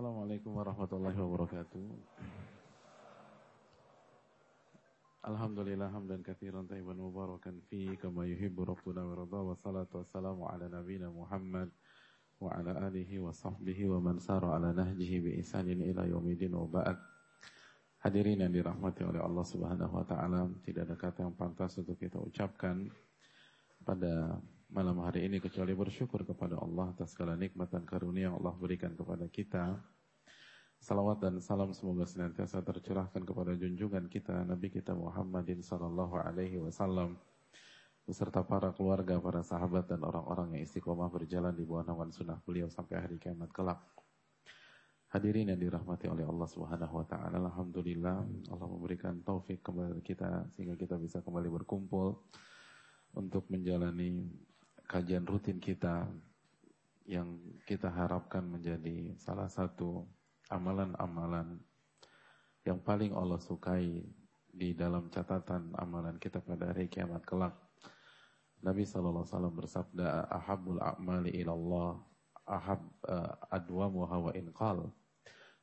Assalamualaikum warahmatullahi wabarakatuh. Alhamdulillah hamdan katsiran tayyiban mubarakan fi kama yuhibbu rabbuna wa radha wa salatu wassalamu ala nabiyyina Muhammad wa ala alihi wa sahbihi wa man sara ala nahjihi bi ihsanin ila yaumidin wa ba'd. Hadirin yang dirahmati oleh Allah Subhanahu wa taala, tidak ada kata yang pantas untuk kita ucapkan pada malam hari ini kecuali bersyukur kepada Allah atas segala nikmat dan karunia yang Allah berikan kepada kita. Salawat dan salam semoga senantiasa tercurahkan kepada junjungan kita Nabi kita Muhammadin sallallahu alaihi wasallam beserta para keluarga, para sahabat dan orang-orang yang istiqomah berjalan di bawah naungan sunnah beliau sampai hari kiamat kelak. Hadirin yang dirahmati oleh Allah Subhanahu wa taala, alhamdulillah Allah memberikan taufik kepada kita sehingga kita bisa kembali berkumpul untuk menjalani kajian rutin kita yang kita harapkan menjadi salah satu amalan-amalan yang paling Allah sukai di dalam catatan amalan kita pada hari kiamat kelak. Nabi SAW bersabda, Ahabul a'mali ilallah, ahab uh, adwamu hawa inqal.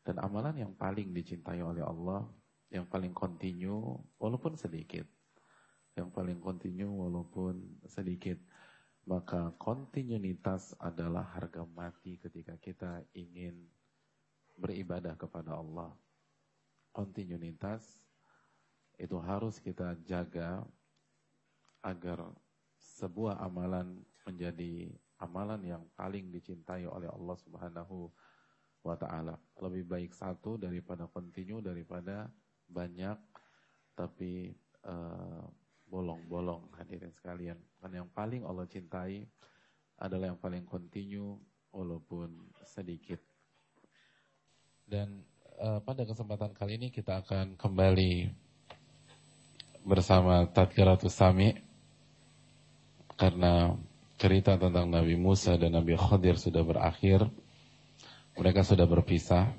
Dan amalan yang paling dicintai oleh Allah, yang paling kontinu, walaupun sedikit. Yang paling kontinu walaupun sedikit. Maka kontinuitas adalah harga mati ketika kita ingin beribadah kepada Allah. Kontinuitas itu harus kita jaga agar sebuah amalan menjadi amalan yang paling dicintai oleh Allah Subhanahu wa taala. Lebih baik satu daripada kontinu daripada banyak tapi uh, bolong-bolong hadirin sekalian. Dan yang paling Allah cintai adalah yang paling kontinu walaupun sedikit. Dan uh, pada kesempatan kali ini kita akan kembali bersama Tadkiratus Sami karena cerita tentang Nabi Musa dan Nabi Khadir sudah berakhir. Mereka sudah berpisah.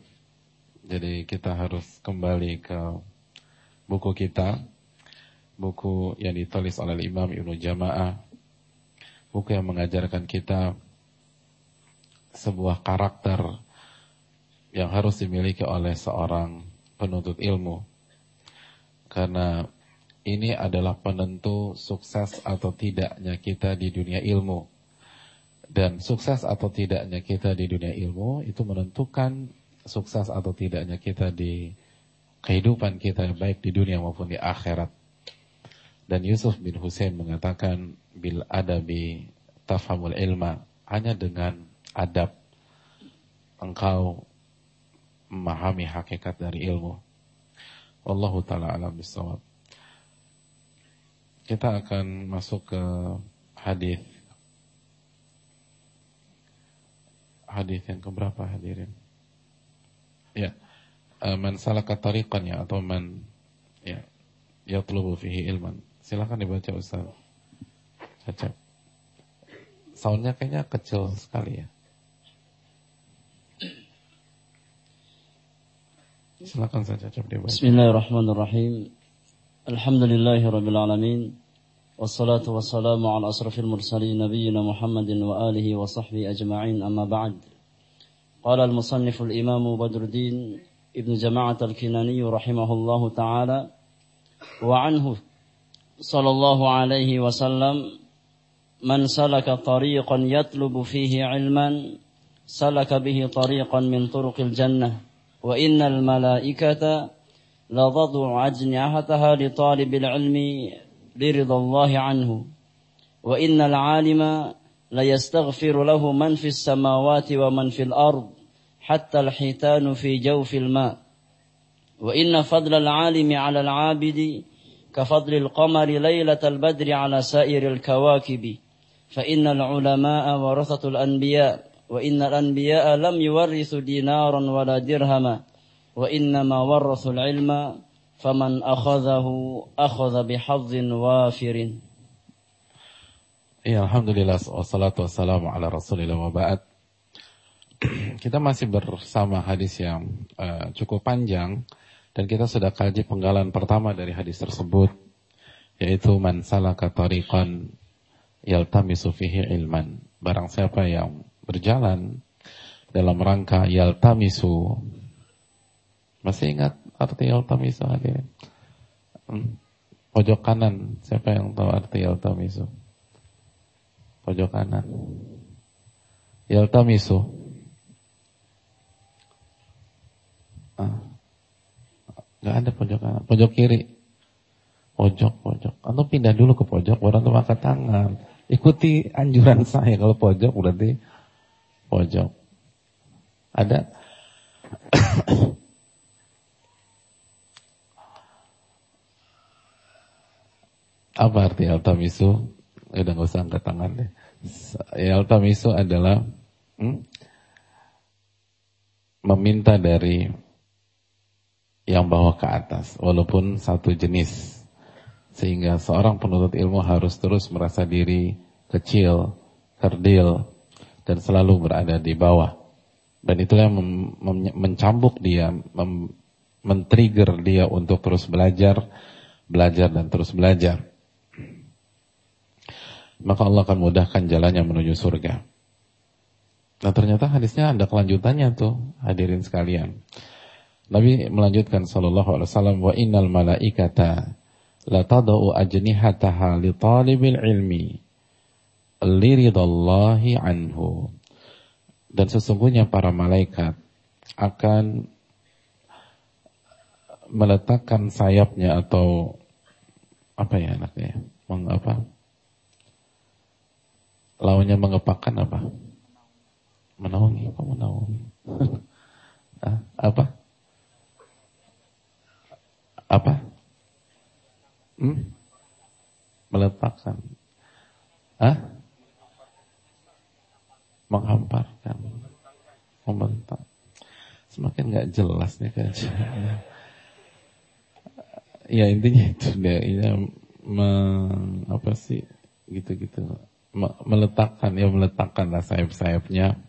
Jadi kita harus kembali ke buku kita. Buku yang ditulis oleh Imam Ibnu Jama'ah. Buku yang mengajarkan kita sebuah karakter yang harus dimiliki oleh seorang penuntut ilmu. Karena ini adalah penentu sukses atau tidaknya kita di dunia ilmu. Dan sukses atau tidaknya kita di dunia ilmu itu menentukan sukses atau tidaknya kita di kehidupan kita baik di dunia maupun di akhirat. Dan Yusuf bin Hussein mengatakan bil adabi tafhamul ilma hanya dengan adab engkau memahami hakikat dari ilmu. Wallahu taala alam bisawab. Kita akan masuk ke hadis. Hadis yang keberapa hadirin? Ya. Eh, man salaka tariqan ya atau man ya yatlubu fihi ilman. Silakan dibaca Ustaz. Caca. Soundnya kayaknya kecil sekali ya. Silakan saja dibaca. Bismillahirrahmanirrahim. Alhamdulillahi rabbil alamin. Wassalatu wassalamu ala asrafil mursalin nabiyyina Muhammadin wa alihi wa sahbihi ajma'in amma ba'd. Qala al-musannif al-imam Badruddin ibn Jama'at al-Kinani rahimahullahu ta'ala wa anhu sallallahu alaihi wasallam man salaka tariqan yatlubu fihi ilman salaka bihi tariqan min turuqil jannah وإن الملائكة لتضع أجنحتها لطالب العلم لرضا الله عنه. وإن العالم ليستغفر له من في السماوات ومن في الأرض حتى الحيتان في جوف الماء. وإن فضل العالم على العابد كفضل القمر ليلة البدر على سائر الكواكب فإن العلماء ورثة الأنبياء وإن الأنبياء لم يورثوا دينارا ولا درهما وإنما ورثوا العلم فمن أخذه أخذ بحظ وافر Ya, Alhamdulillah wassalatu wassalamu ala rasulillah wa ba'd. Kita masih bersama hadis yang uh, cukup panjang dan kita sudah kaji penggalan pertama dari hadis tersebut yaitu man salaka tariqan yaltamisu fihi ilman. Barang siapa yang berjalan dalam rangka yaltamisu. Masih ingat arti yaltamisu hadirin? Hmm. Pojok kanan, siapa yang tahu arti yaltamisu? Pojok kanan. Yaltamisu. Ah. Gak ada pojok kanan. Pojok kiri. Pojok, pojok. Atau pindah dulu ke pojok, baru tuh angkat tangan. Ikuti anjuran saya. Kalau pojok berarti pojok. Ada? Apa arti altamisu? Udah gak usah angkat tangan deh. Altamisu adalah hmm, meminta dari yang bawah ke atas, walaupun satu jenis. Sehingga seorang penuntut ilmu harus terus merasa diri kecil, kerdil, dan selalu berada di bawah. Dan itulah yang mencambuk dia, men-trigger dia untuk terus belajar, belajar dan terus belajar. Maka Allah akan mudahkan jalannya menuju surga. Nah ternyata hadisnya ada kelanjutannya tuh, hadirin sekalian. Nabi melanjutkan sallallahu alaihi wasallam wa innal malaikata la tadau ajnihataha li talibil ilmi liridallahi anhu. Dan sesungguhnya para malaikat akan meletakkan sayapnya atau apa ya anaknya? Meng apa? Lawannya mengepakkan apa? Menaungi, apa menaungi? apa? Apa? Hmm? Meletakkan. Hah? Menghamparkan. Membentak. Semakin nggak jelas nih kajiannya. ya intinya itu deh. Ini me, apa sih gitu-gitu. Me, meletakkan ya meletakkan lah sayap-sayapnya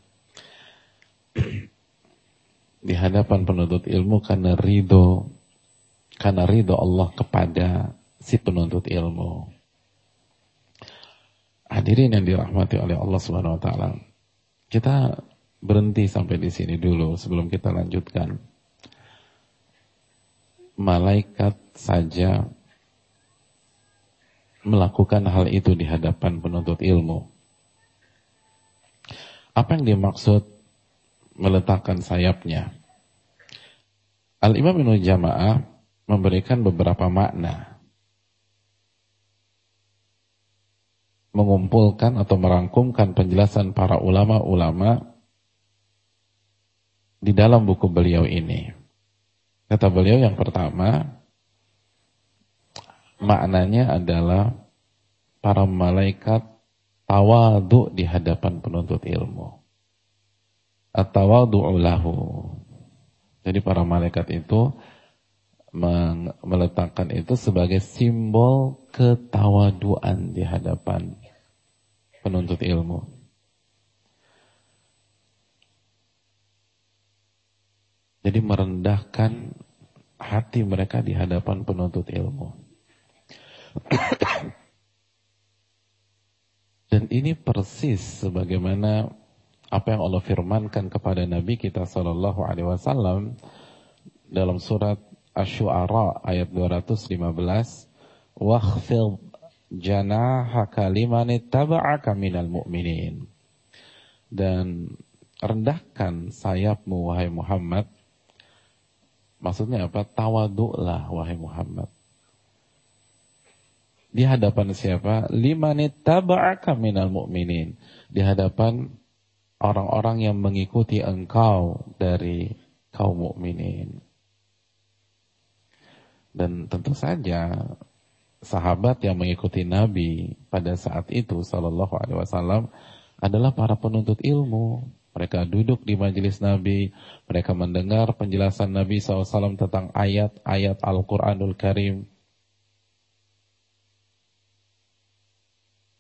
di hadapan penuntut ilmu karena ridho karena ridho Allah kepada si penuntut ilmu. Hadirin yang dirahmati oleh Allah Subhanahu wa taala. Kita berhenti sampai di sini dulu sebelum kita lanjutkan. Malaikat saja melakukan hal itu di hadapan penuntut ilmu. Apa yang dimaksud meletakkan sayapnya? Al-Imam Ibnu Jamaah memberikan beberapa makna. Mengumpulkan atau merangkumkan penjelasan para ulama-ulama di dalam buku beliau ini. Kata beliau yang pertama, maknanya adalah para malaikat tawadu di hadapan penuntut ilmu. At-tawadu'u lahu. Jadi para malaikat itu meletakkan itu sebagai simbol ketawaduan di hadapan penuntut ilmu. Jadi merendahkan hati mereka di hadapan penuntut ilmu. Dan ini persis sebagaimana apa yang Allah firmankan kepada Nabi kita Shallallahu Alaihi Wasallam dalam surat Asy-Syu'ara ayat 215 wakhfid janahaka liman ittaba'aka minal mu'minin. Dan rendahkan sayapmu wahai Muhammad. Maksudnya apa? Tawaduklah wahai Muhammad. Di hadapan siapa? Liman ittaba'aka minal mu'minin. Di hadapan orang-orang yang mengikuti engkau dari kaum mukminin dan tentu saja sahabat yang mengikuti Nabi pada saat itu Shallallahu Alaihi Wasallam adalah para penuntut ilmu. Mereka duduk di majelis Nabi, mereka mendengar penjelasan Nabi SAW tentang ayat-ayat Al-Quranul Karim.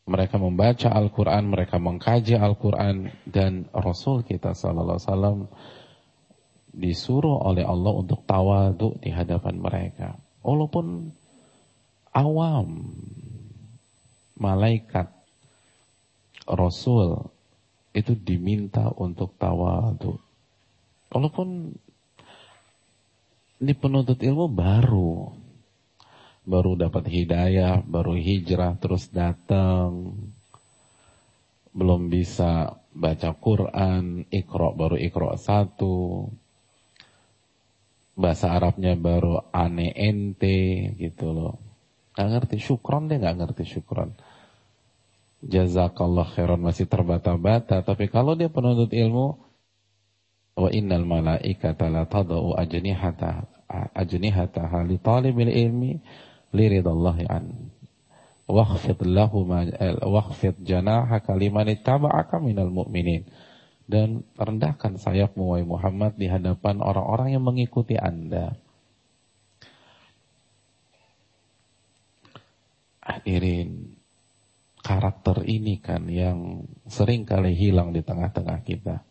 Mereka membaca Al-Quran, mereka mengkaji Al-Quran, dan Rasul kita Wasallam disuruh oleh Allah untuk tawadu di hadapan mereka. Walaupun awam, malaikat, rasul, itu diminta untuk tawadu. Walaupun ini penuntut ilmu baru, baru dapat hidayah, baru hijrah, terus datang, belum bisa baca Quran, ikro baru ikro satu, bahasa Arabnya baru ane ente gitu loh. Gak ngerti syukron deh gak ngerti syukron jazakallah khairan masih terbata-bata. Tapi kalau dia penuntut ilmu, wa innal malaikata la tadau ajnihata ajnihata li talibil ilmi li ridallahi an. Wakhfid lahu ma eh, wakhfid janahaka liman ittaba'aka minal mu'minin. Dan rendahkan sayapmu wahai Muhammad di hadapan orang-orang yang mengikuti Anda. Hadirin, karakter ini kan yang sering kali hilang di tengah-tengah kita.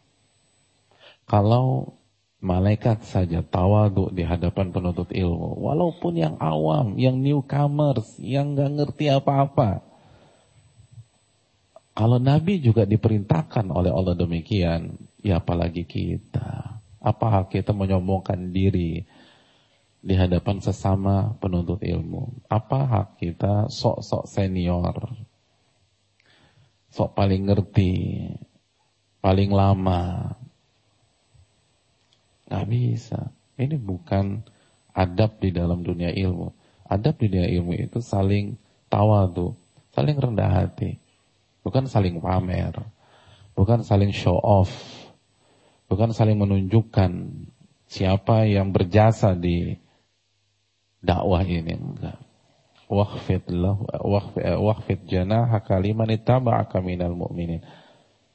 Kalau malaikat saja tawadu di hadapan penuntut ilmu, walaupun yang awam, yang newcomers, yang nggak ngerti apa-apa. Kalau Nabi juga diperintahkan oleh Allah demikian, ya apalagi kita. Apa kita menyombongkan diri di hadapan sesama penuntut ilmu? Apa hak kita sok-sok senior? sok paling ngerti, paling lama. Gak bisa. Ini bukan adab di dalam dunia ilmu. Adab di dunia ilmu itu saling tawadu, saling rendah hati. Bukan saling pamer. Bukan saling show off. Bukan saling menunjukkan siapa yang berjasa di dakwah ini. Enggak wakhfid lahu wakhfid janahaka minal mu'minin.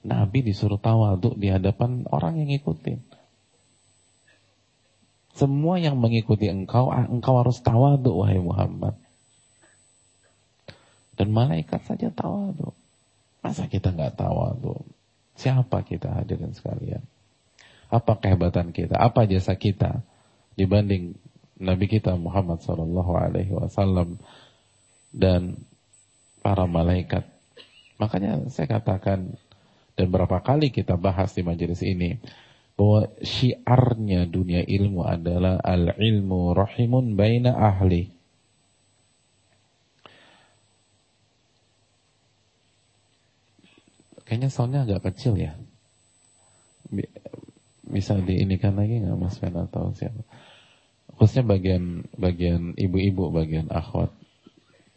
Nabi disuruh tawaduk di hadapan orang yang ngikutin. Semua yang mengikuti engkau, engkau harus tawaduk wahai Muhammad. Dan malaikat saja tawaduk. Masa kita nggak tawaduk? Siapa kita hadirin sekalian? Apa kehebatan kita? Apa jasa kita dibanding Nabi kita Muhammad Sallallahu Alaihi Wasallam dan para malaikat. Makanya saya katakan dan berapa kali kita bahas di majelis ini bahwa syiarnya dunia ilmu adalah al-ilmu rahimun baina ahli. Kayaknya soundnya agak kecil ya. Bisa diinikan lagi nggak Mas Fen atau siapa? Khususnya bagian bagian ibu-ibu, bagian akhwat.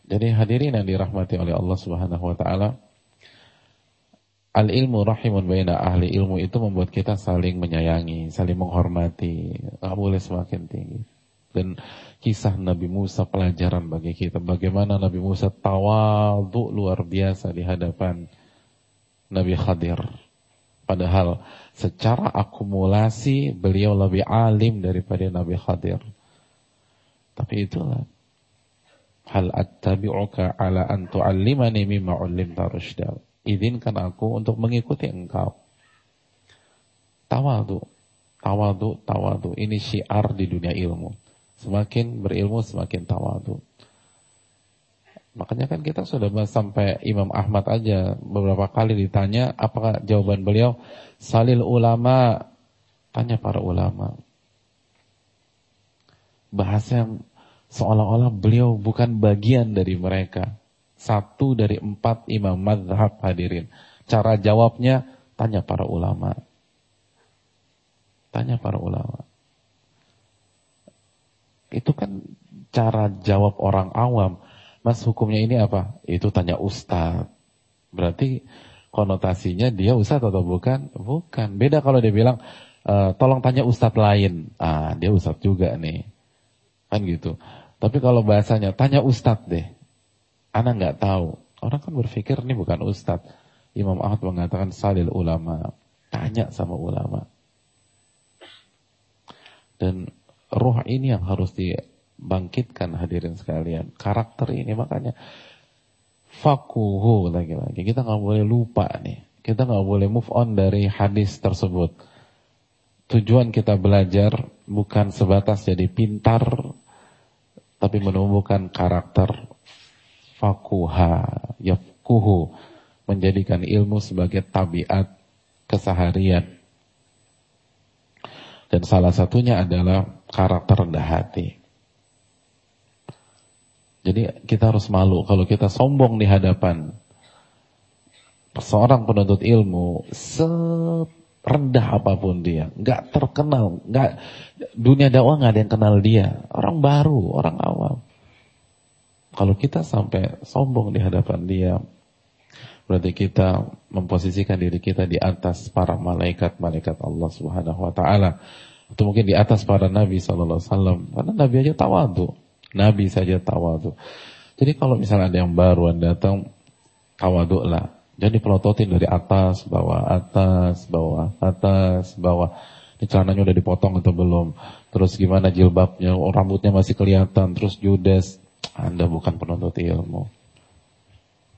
Jadi hadirin yang dirahmati oleh Allah Subhanahu wa taala, al ilmu rahimun baina ahli ilmu itu membuat kita saling menyayangi, saling menghormati, nggak boleh semakin tinggi. Dan kisah Nabi Musa pelajaran bagi kita bagaimana Nabi Musa tawadhu luar biasa di hadapan Nabi Khadir. Padahal secara akumulasi beliau lebih alim daripada Nabi Khadir. Tapi itulah Hal attabi'uka ala an tu'allimani mimma 'allimta rusyda. Izinkan aku untuk mengikuti engkau. Tawadu, tawadu, tawadu. Ini syiar di dunia ilmu. Semakin berilmu semakin tawadu. Makanya kan kita sudah bahas sampai Imam Ahmad aja beberapa kali ditanya apakah jawaban beliau salil ulama tanya para ulama. Bahasa Seolah-olah beliau bukan bagian dari mereka. Satu dari empat imam madhab hadirin. Cara jawabnya, tanya para ulama. Tanya para ulama. Itu kan cara jawab orang awam. Mas hukumnya ini apa? Itu tanya ustadz. Berarti konotasinya dia ustadz atau bukan? Bukan. Beda kalau dia bilang, e, tolong tanya ustadz lain. Ah, dia ustadz juga nih. Kan gitu. Tapi kalau bahasanya, tanya ustadz deh. Anak nggak tahu. Orang kan berpikir ini bukan ustadz. Imam Ahmad mengatakan salil ulama. Tanya sama ulama. Dan roh ini yang harus dibangkitkan hadirin sekalian. Karakter ini makanya fakuhu lagi-lagi. Kita nggak boleh lupa nih. Kita nggak boleh move on dari hadis tersebut. Tujuan kita belajar bukan sebatas jadi pintar, tapi menumbuhkan karakter fakuha, yafkuhu, menjadikan ilmu sebagai tabiat keseharian. Dan salah satunya adalah karakter rendah hati. Jadi kita harus malu kalau kita sombong di hadapan seorang penuntut ilmu, serendah apa pun dia, nggak terkenal, nggak dunia dakwah nggak ada yang kenal dia, orang baru, orang awam. Kalau kita sampai sombong di hadapan dia, berarti kita memposisikan diri kita di atas para malaikat-malaikat Allah Subhanahu wa taala. Atau mungkin di atas para nabi sallallahu alaihi wasallam. Karena nabi aja tawadu. Nabi saja tawadu. Jadi kalau misalnya ada yang baru yang datang tawadu lah. Jadi pelototin dari atas, bawah, atas, bawah, atas, bawah. Ini celananya udah dipotong atau belum? Terus gimana jilbabnya? Oh, rambutnya masih kelihatan. Terus judes. Anda bukan penuntut ilmu.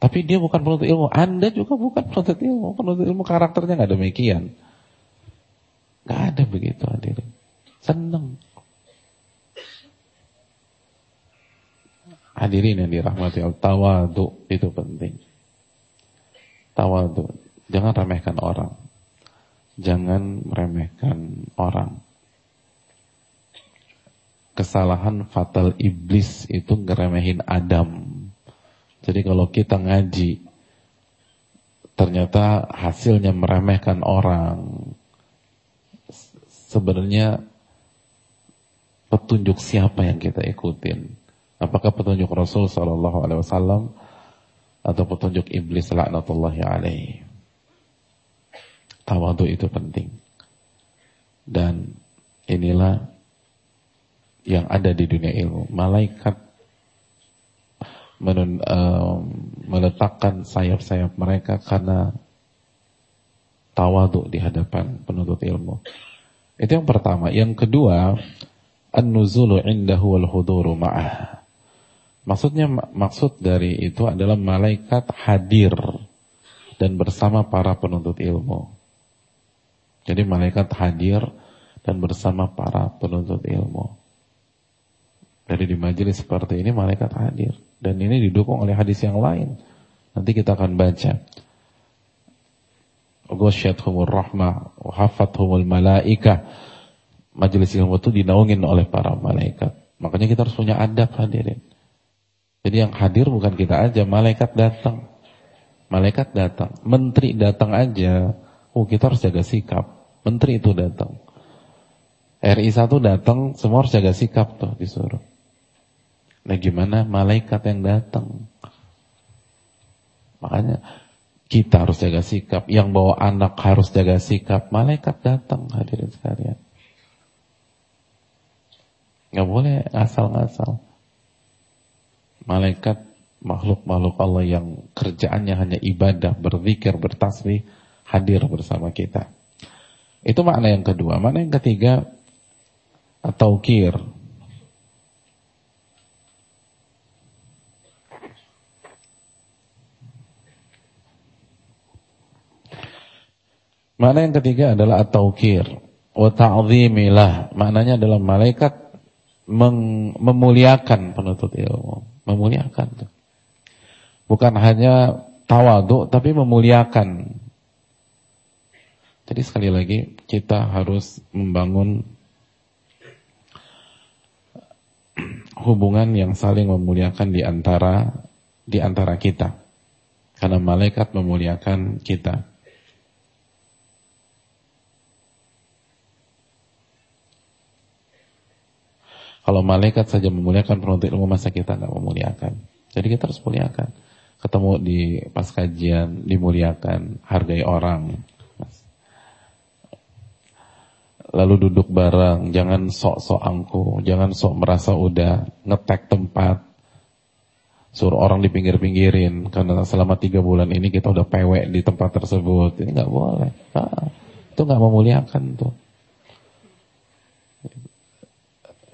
Tapi dia bukan penuntut ilmu. Anda juga bukan penuntut ilmu. Penuntut ilmu karakternya nggak demikian. Nggak ada begitu hadirin. Seneng. Hadirin yang dirahmati Allah. Tawadu itu penting. Tawadu. Jangan remehkan orang. Jangan meremehkan orang. Kesalahan fatal iblis itu ngeremehin Adam. Jadi kalau kita ngaji, ternyata hasilnya meremehkan orang. Sebenarnya petunjuk siapa yang kita ikutin? Apakah petunjuk Rasul Sallallahu Alaihi Wasallam atau petunjuk iblis laknatullahi alaihi. Tawadu itu penting. Dan inilah yang ada di dunia ilmu. Malaikat menun, uh, meletakkan sayap-sayap mereka karena tawadu di hadapan penuntut ilmu. Itu yang pertama. Yang kedua, an-nuzulu indahu wal huduru ma'ah. Maksudnya maksud dari itu adalah malaikat hadir dan bersama para penuntut ilmu. Jadi malaikat hadir dan bersama para penuntut ilmu. Dari di majelis seperti ini malaikat hadir dan ini didukung oleh hadis yang lain. Nanti kita akan baca. Ghasyathumur rahmah wa hafathumul malaika. Majelis ilmu itu dinaungin oleh para malaikat. Makanya kita harus punya adab hadirin. Jadi yang hadir bukan kita aja, malaikat datang. Malaikat datang, menteri datang aja. Oh, kita harus jaga sikap. Menteri itu datang. RI 1 datang, semua harus jaga sikap tuh disuruh. Nah gimana malaikat yang datang? Makanya kita harus jaga sikap. Yang bawa anak harus jaga sikap. Malaikat datang hadirin sekalian. Gak boleh ngasal-ngasal malaikat makhluk-makhluk Allah yang kerjaannya hanya ibadah, berzikir, bertasbih hadir bersama kita. Itu makna yang kedua. Makna yang ketiga atau kir. Makna yang ketiga adalah at-taukir. Wa ta'zimilah. Maknanya adalah malaikat memuliakan penuntut ilmu memuliakan. Bukan hanya tawadu tapi memuliakan. Jadi sekali lagi kita harus membangun hubungan yang saling memuliakan di antara di antara kita. Karena malaikat memuliakan kita. Kalau malaikat saja memuliakan penuntut ilmu masa kita nggak memuliakan. Jadi kita harus muliakan. Ketemu di pas kajian dimuliakan, hargai orang. Lalu duduk bareng, jangan sok-sok angku, jangan sok merasa udah ngetek tempat, suruh orang di pinggir-pinggirin karena selama tiga bulan ini kita udah pewek di tempat tersebut ini nggak boleh nah, itu nggak memuliakan tuh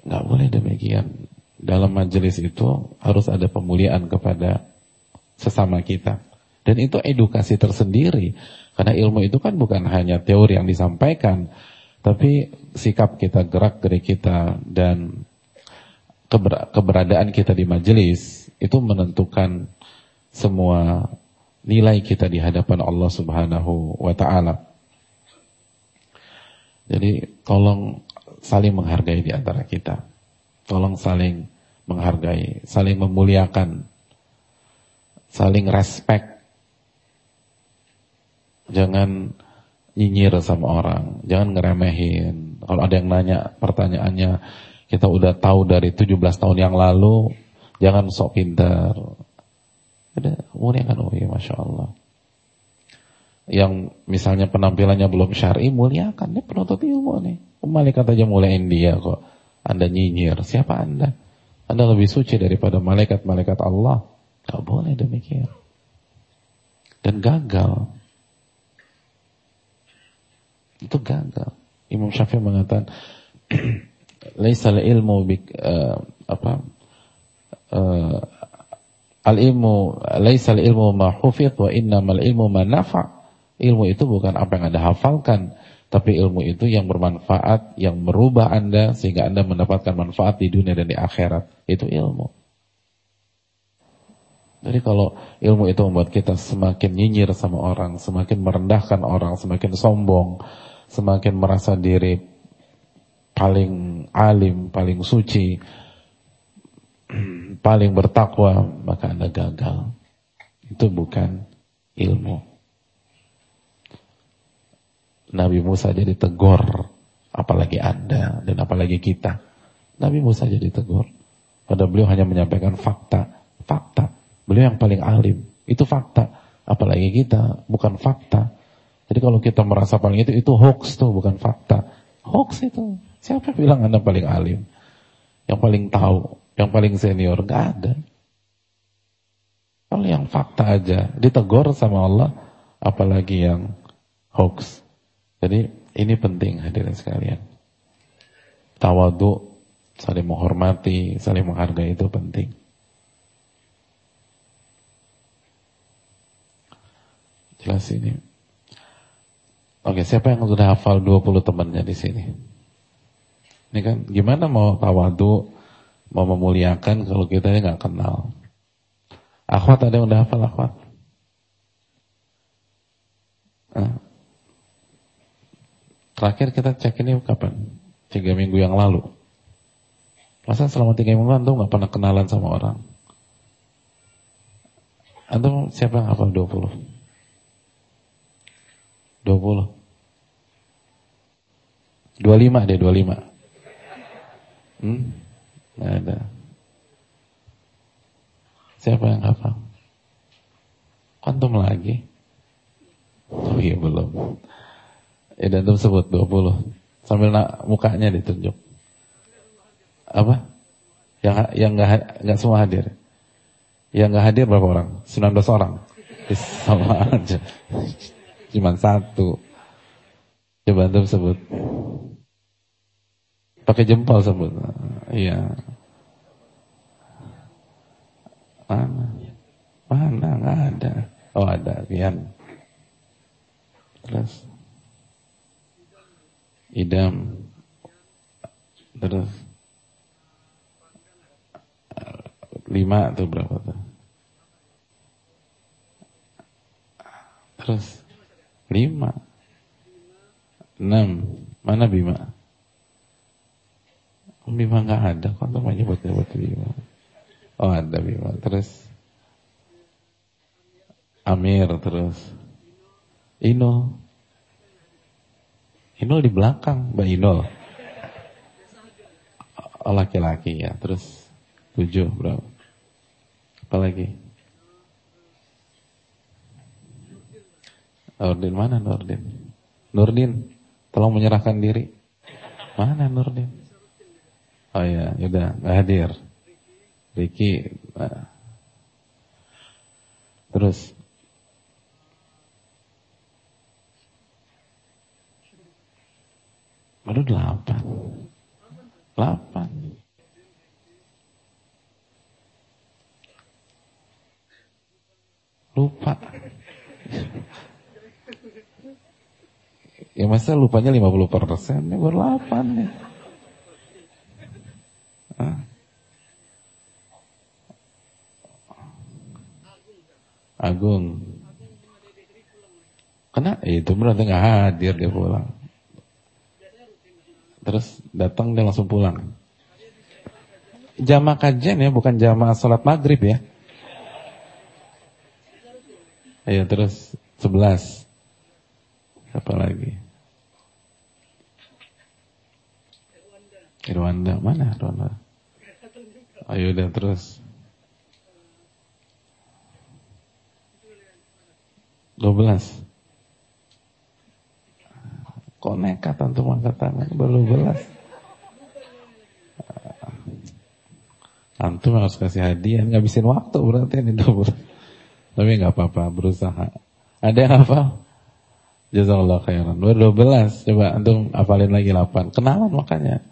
Nggak boleh demikian. Dalam majelis itu harus ada pemuliaan kepada sesama kita. Dan itu edukasi tersendiri. Karena ilmu itu kan bukan hanya teori yang disampaikan. Tapi sikap kita, gerak gerik kita, dan keber keberadaan kita di majelis itu menentukan semua nilai kita di hadapan Allah Subhanahu wa taala. Jadi tolong saling menghargai di antara kita. Tolong saling menghargai, saling memuliakan, saling respect. Jangan nyinyir sama orang, jangan ngeremehin. Kalau ada yang nanya pertanyaannya, kita udah tahu dari 17 tahun yang lalu, jangan sok pintar. Ada muliakan, oh iya Masya Allah yang misalnya penampilannya belum syar'i muliakan. Dia penuntut ilmu nih. Malaikat aja muliain dia kok. Anda nyinyir. Siapa anda? Anda lebih suci daripada malaikat-malaikat Allah. Gak boleh demikian. Dan gagal. Itu gagal. Imam Syafi'i mengatakan laisal ilmu bik, uh, apa uh, al ilmu laisal ilmu ma hufid wa innamal ilmu ma nafa' Ilmu itu bukan apa yang Anda hafalkan, tapi ilmu itu yang bermanfaat, yang merubah Anda sehingga Anda mendapatkan manfaat di dunia dan di akhirat. Itu ilmu. Jadi kalau ilmu itu membuat kita semakin nyinyir sama orang, semakin merendahkan orang, semakin sombong, semakin merasa diri paling alim, paling suci, paling bertakwa, maka Anda gagal. Itu bukan ilmu. Nabi Musa jadi tegur, apalagi Anda dan apalagi kita. Nabi Musa jadi tegur. Pada beliau hanya menyampaikan fakta, fakta. Beliau yang paling alim, itu fakta. Apalagi kita, bukan fakta. Jadi kalau kita merasa paling itu, itu hoax tuh, bukan fakta. Hoax itu. Siapa bilang Anda paling alim? Yang paling tahu, yang paling senior, gak ada. Kalau yang fakta aja, ditegur sama Allah, apalagi yang hoax. Jadi ini penting hadirin sekalian. Tawadu, saling menghormati, saling menghargai itu penting. Jelas ini. Oke, siapa yang sudah hafal 20 temannya di sini? Ini kan gimana mau tawadu, mau memuliakan kalau kita ini nggak kenal. Akhwat ada yang udah hafal akhwat? Terakhir kita cek ini kapan? Tiga minggu yang lalu. Masa selama tiga minggu antum nggak pernah kenalan sama orang? Antum siapa yang hafal 20? 20 25 deh 25 Hmm? Nggak ada Siapa yang hafal? Antum lagi? Oh iya belum Ya dan itu sebut 20. Sambil nak, mukanya ditunjuk. Apa? Yang yang enggak enggak semua hadir. Yang enggak hadir berapa orang? 19 orang. Sama aja. Cuma satu. Coba antum sebut. Pakai jempol sebut. Iya. Mana? Mana? Enggak ada. Oh ada, Rian. Terus idam. Terus. Lima atau berapa tuh? Terus. Lima. Enam. Mana bima? Bima nggak ada kok namanya buat buat bima. Oh ada bima. Terus. Amir terus. Ino Inul di belakang, Mbak Inul. Oh, laki-laki ya. Terus tujuh berapa? Apa lagi? Nurdin mana Nurdin? Nurdin, tolong menyerahkan diri. Mana Nurdin? Oh ya, yaudah, nggak hadir. Nah. terus Baru delapan. Delapan. Lupa. ya masa lupanya 50 persen, ya baru delapan ya. Agung. Kena itu berarti nggak hadir dia pulang. Terus datang dia langsung pulang. Jamaah kajian ya, bukan jamaah sholat maghrib ya. Ayo terus sebelas. Siapa lagi? Irwanda mana Irwanda? Ayo udah terus. 12 Kok nekat untuk angkat tangan baru 12 Antum harus kasih hadiah Ngabisin waktu berarti ini double Tapi nggak apa-apa berusaha. Ada yang apa? Jazakallah khairan. Baru 12 Coba antum hafalin lagi 8 Kenalan makanya.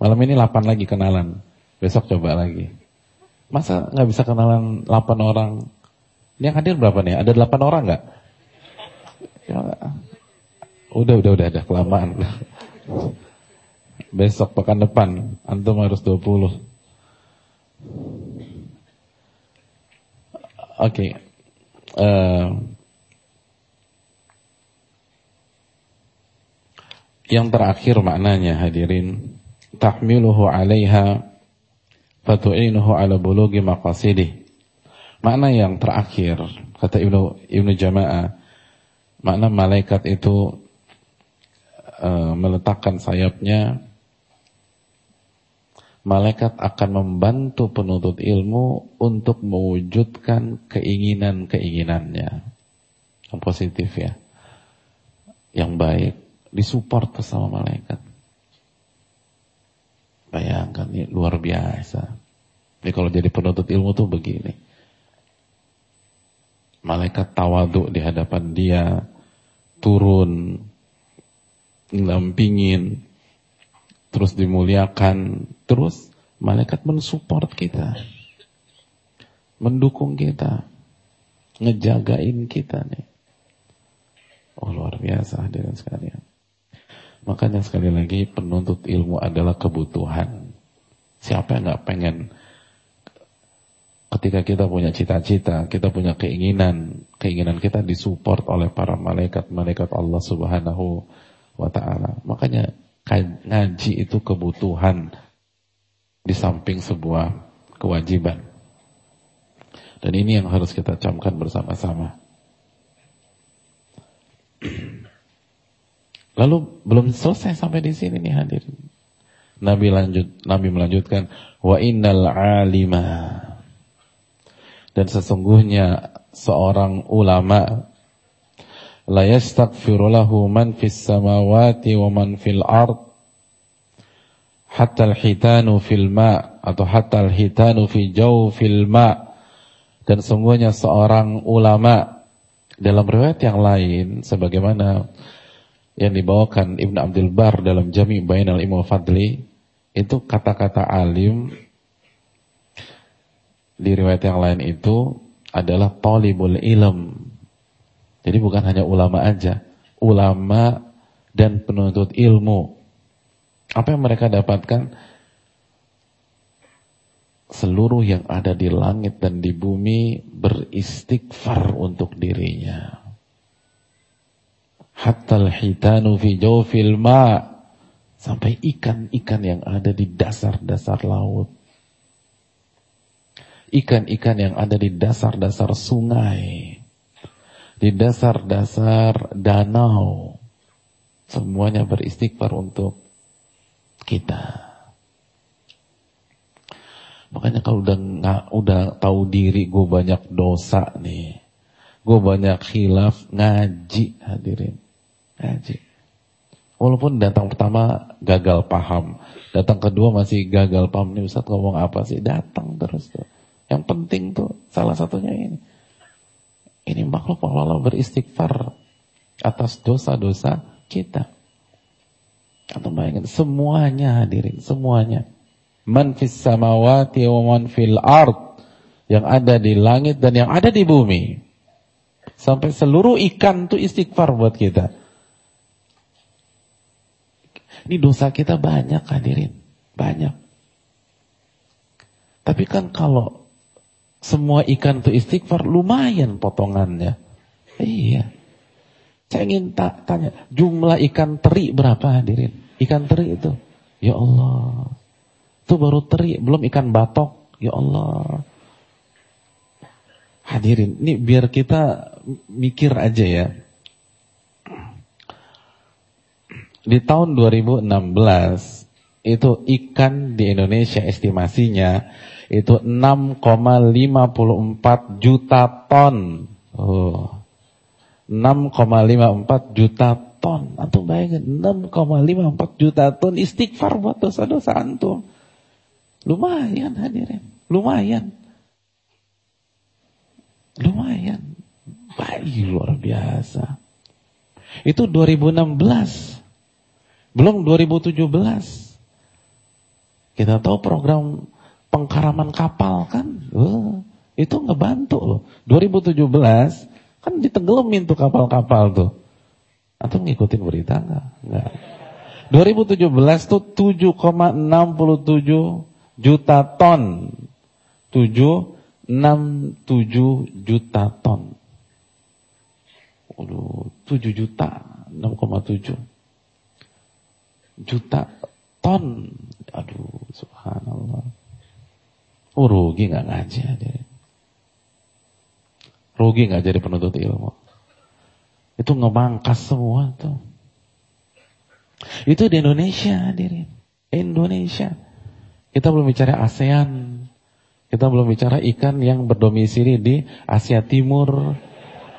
Malam ini 8 lagi kenalan. Besok coba lagi. Masa nggak bisa kenalan 8 orang? Ini yang hadir berapa nih? Ada 8 orang nggak? Ya, udah, udah, udah, ada kelamaan. Besok pekan depan, antum harus 20. Oke. Okay. Uh, eh, yang terakhir maknanya hadirin tahmiluhu 'alaiha fatu'inuhu 'ala bulughi maqasidih. Makna yang terakhir kata Ibnu Ibnu Jamaah Makna malaikat itu e, meletakkan sayapnya Malaikat akan membantu penuntut ilmu untuk mewujudkan keinginan-keinginannya. Yang positif ya. Yang baik. Disupport sama malaikat. Bayangkan ini luar biasa. Ini kalau jadi penuntut ilmu tuh begini. Malaikat tawaduk di hadapan dia turun, ngelampingin, terus dimuliakan, terus malaikat mensupport kita, mendukung kita, ngejagain kita nih. Oh luar biasa hadirin sekalian. Makanya sekali lagi penuntut ilmu adalah kebutuhan. Siapa yang nggak pengen ketika kita punya cita-cita, kita punya keinginan, keinginan kita disupport oleh para malaikat, malaikat Allah Subhanahu wa taala. Makanya ngaji itu kebutuhan di samping sebuah kewajiban. Dan ini yang harus kita camkan bersama-sama. Lalu belum selesai sampai di sini nih hadirin. Nabi lanjut, Nabi melanjutkan, wa innal alima dan sesungguhnya seorang ulama la yastaghfiru lahu man fis samawati wa man fil ard hatta al-hitanu fil ma atau hatta al-hitanu fi jawfil ma dan sungguhnya seorang ulama dalam riwayat yang lain sebagaimana yang dibawakan Ibn Abdul Bar dalam Jami' Bainal Imam Fadli itu kata-kata alim di riwayat yang lain itu adalah talibul ilm. Jadi bukan hanya ulama aja, ulama dan penuntut ilmu. Apa yang mereka dapatkan? Seluruh yang ada di langit dan di bumi beristighfar untuk dirinya. Hatta hitanu fi jawfil ma sampai ikan-ikan yang ada di dasar-dasar laut ikan-ikan yang ada di dasar-dasar sungai, di dasar-dasar danau, semuanya beristighfar untuk kita. Makanya kalau udah nggak udah tahu diri gue banyak dosa nih, gue banyak khilaf ngaji hadirin, ngaji. Walaupun datang pertama gagal paham, datang kedua masih gagal paham nih Ustaz ngomong apa sih, datang terus tuh. Yang penting tuh salah satunya ini. Ini makhluk Allah beristighfar atas dosa-dosa kita. Atau bayangin, semuanya hadirin, semuanya. Man fis samawati wa man fil ard. Yang ada di langit dan yang ada di bumi. Sampai seluruh ikan tuh istighfar buat kita. Ini dosa kita banyak hadirin. Banyak. Tapi kan kalau semua ikan itu istighfar lumayan potongannya. Iya. Saya ingin tanya, jumlah ikan teri berapa hadirin? Ikan teri itu Ya Allah. Itu baru teri, belum ikan batok. Ya Allah. Hadirin, ini biar kita mikir aja ya. Di tahun 2016 itu ikan di Indonesia estimasinya itu 6,54 juta ton. Oh. 6,54 juta ton. Antum bayangin 6,54 juta ton istighfar buat dosa-dosa antum. Lumayan hadirin, lumayan. Lumayan. Baik luar biasa. Itu 2016. Belum 2017. Kita tahu program pengkaraman kapal kan. Uh, itu ngebantu loh. 2017 kan ditenggelamin tuh kapal-kapal tuh. Atau ngikutin berita enggak? Enggak. 2017 tuh 7,67 juta ton. 7 67 juta ton. Waduh, 7 juta, 6,7 juta ton. Aduh, subhanallah. Oh, rugi gak ngaji. Rugi gak jadi penuntut ilmu. Itu ngebangkas semua tuh. Itu di Indonesia hadirin. Indonesia. Kita belum bicara ASEAN. Kita belum bicara ikan yang berdomisili di Asia Timur,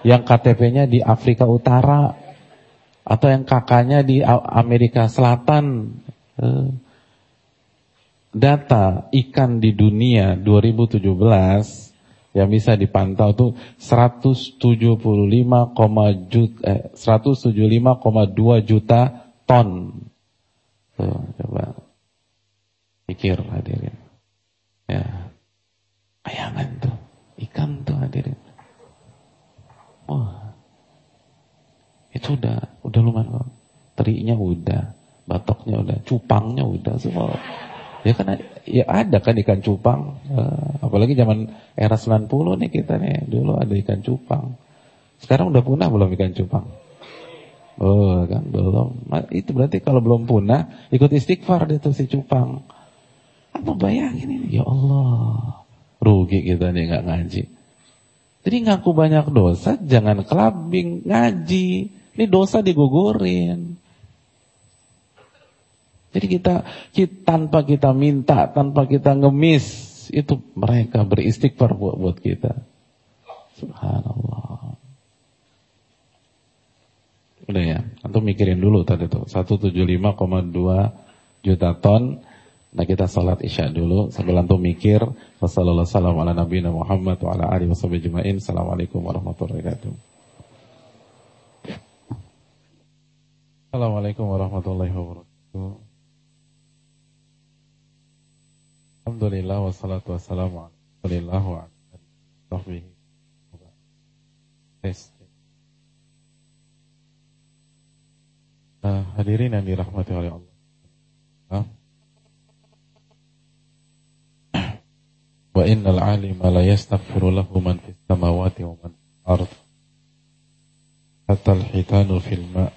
yang KTP-nya di Afrika Utara, atau yang kakaknya di Amerika Selatan. Eh, data ikan di dunia 2017 yang bisa dipantau itu 175, juta, eh, 175,2 juta ton. Tuh, coba pikir hadirin. Ya. Bayangan tuh, ikan tuh hadirin. Wah, itu udah, udah lumayan kok. Terinya udah, batoknya udah, cupangnya udah semua. Ya kan ya ada kan ikan cupang. Uh, apalagi zaman era 90 nih kita nih. Dulu ada ikan cupang. Sekarang udah punah belum ikan cupang? Oh kan belum. Itu berarti kalau belum punah ikut istighfar tuh si cupang. Apa bayangin ini? Ya Allah. Rugi kita nih nggak ngaji. Jadi ngaku banyak dosa, jangan kelabing, ngaji. Ini dosa digugurin. Jadi kita, kita tanpa kita minta, tanpa kita ngemis, itu mereka beristighfar buat buat kita. Subhanallah. Udah ya, atau mikirin dulu tadi tuh 175,2 juta ton Nah kita salat isya dulu sambil antum mikir. Wassalamualaikum warahmatullahi wabarakatuh. Assalamualaikum warahmatullahi wabarakatuh. Alhamdulillah wassalatu wassalamu ala wa sahbihi. Uh, hadirin yang dirahmati oleh Allah. Wa innal alima la yastaghfiru lahu man fis samawati wa man fil. Hatta al-hitanu fil ma'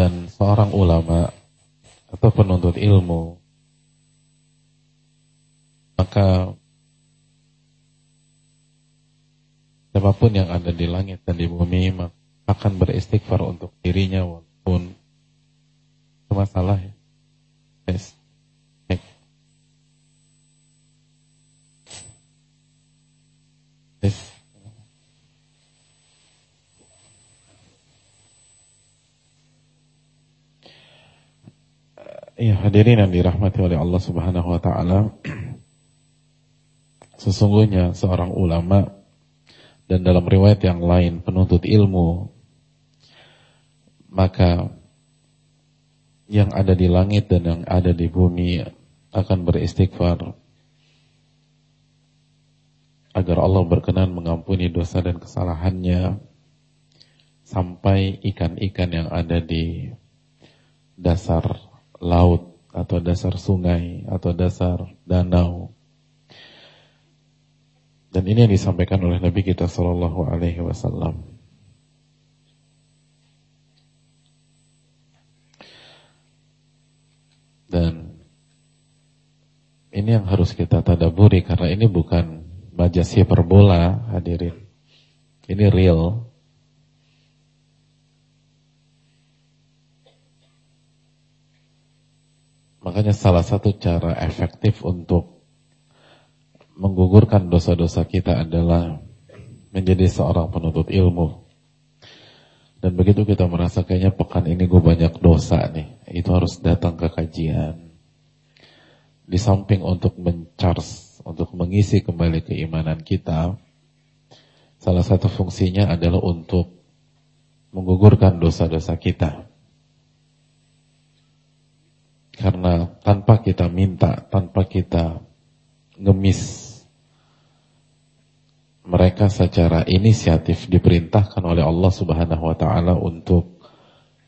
dan seorang ulama atau penuntut ilmu maka siapa pun yang ada di langit dan di bumi akan beristighfar untuk dirinya pun itu masalah ya. Yes. Ya hadirin yang dirahmati oleh Allah Subhanahu wa taala. Sesungguhnya seorang ulama dan dalam riwayat yang lain penuntut ilmu maka yang ada di langit dan yang ada di bumi akan beristighfar agar Allah berkenan mengampuni dosa dan kesalahannya sampai ikan-ikan yang ada di dasar laut atau dasar sungai atau dasar danau Dan ini yang disampaikan oleh Nabi kita Shallallahu Alaihi Wasallam. Dan ini yang harus kita tadaburi karena ini bukan majas hiperbola hadirin. Ini real. Makanya salah satu cara efektif untuk menggugurkan dosa-dosa kita adalah menjadi seorang penuntut ilmu. Dan begitu kita merasa kayaknya pekan ini gue banyak dosa nih, itu harus datang ke kajian. Di samping untuk mencharge, untuk mengisi kembali keimanan kita, salah satu fungsinya adalah untuk menggugurkan dosa-dosa kita. Karena tanpa kita minta, tanpa kita ngemis mereka secara inisiatif diperintahkan oleh Allah Subhanahu wa taala untuk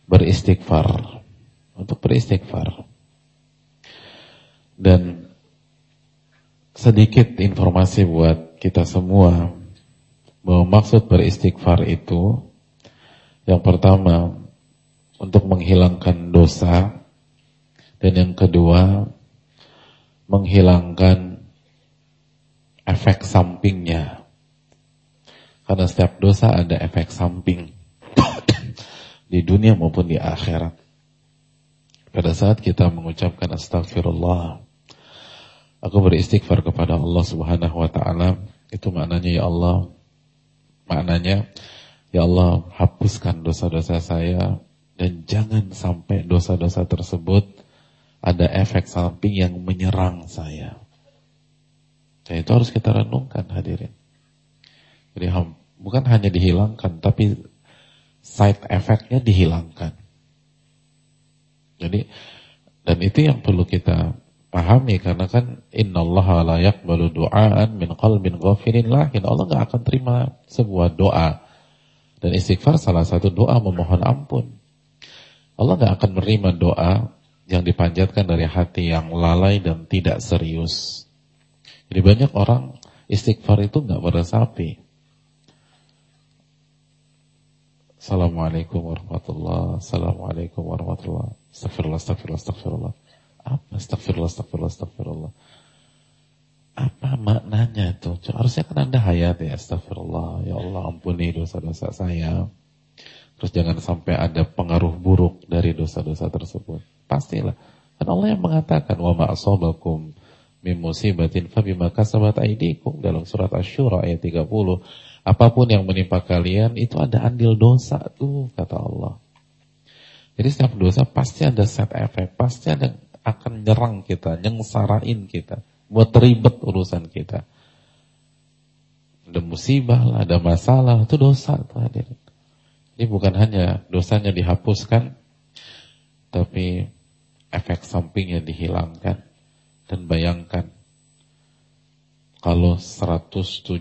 beristighfar, untuk beristighfar. Dan sedikit informasi buat kita semua bahwa maksud beristighfar itu yang pertama untuk menghilangkan dosa dan yang kedua menghilangkan efek sampingnya. Karena setiap dosa ada efek samping. Di dunia maupun di akhirat. Pada saat kita mengucapkan astagfirullah, aku beristighfar kepada Allah Subhanahu wa taala, itu maknanya ya Allah, maknanya ya Allah hapuskan dosa-dosa saya. Dan jangan sampai dosa-dosa tersebut ada efek samping yang menyerang saya. Dan itu harus kita renungkan hadirin. Jadi bukan hanya dihilangkan, tapi side effectnya dihilangkan. Jadi dan itu yang perlu kita pahami karena kan innallaha la yaqbalu du'aan min qalbin ghafirin lahin. Allah nggak akan terima sebuah doa. Dan istighfar salah satu doa memohon ampun. Allah nggak akan menerima doa yang dipanjatkan dari hati yang lalai dan tidak serius. Jadi banyak orang istighfar itu nggak meresapi. Assalamualaikum warahmatullahi Assalamualaikum warahmatullahi Astagfirullah, astagfirullah, astagfirullah Apa astagfirullah, astagfirullah, astagfirullah Apa maknanya itu? Harusnya kan anda hayat ya Astagfirullah, ya Allah ampuni dosa-dosa saya Terus jangan sampai ada pengaruh buruk dari dosa-dosa tersebut Pastilah Kan Allah yang mengatakan Wa ma'asobakum min musibatin fabima kasabat aidikum Dalam surat Ash-Shura ayat 30 Apa pun yang menimpa kalian itu ada andil dosa tuh kata Allah. Jadi setiap dosa pasti ada set efek, pasti ada akan nyerang kita, nyengsarain kita, buat ribet urusan kita. Ada musibah lah, ada masalah, itu dosa tuh hadir. Ini bukan hanya dosanya dihapuskan, tapi efek sampingnya dihilangkan. Dan bayangkan, kalau 175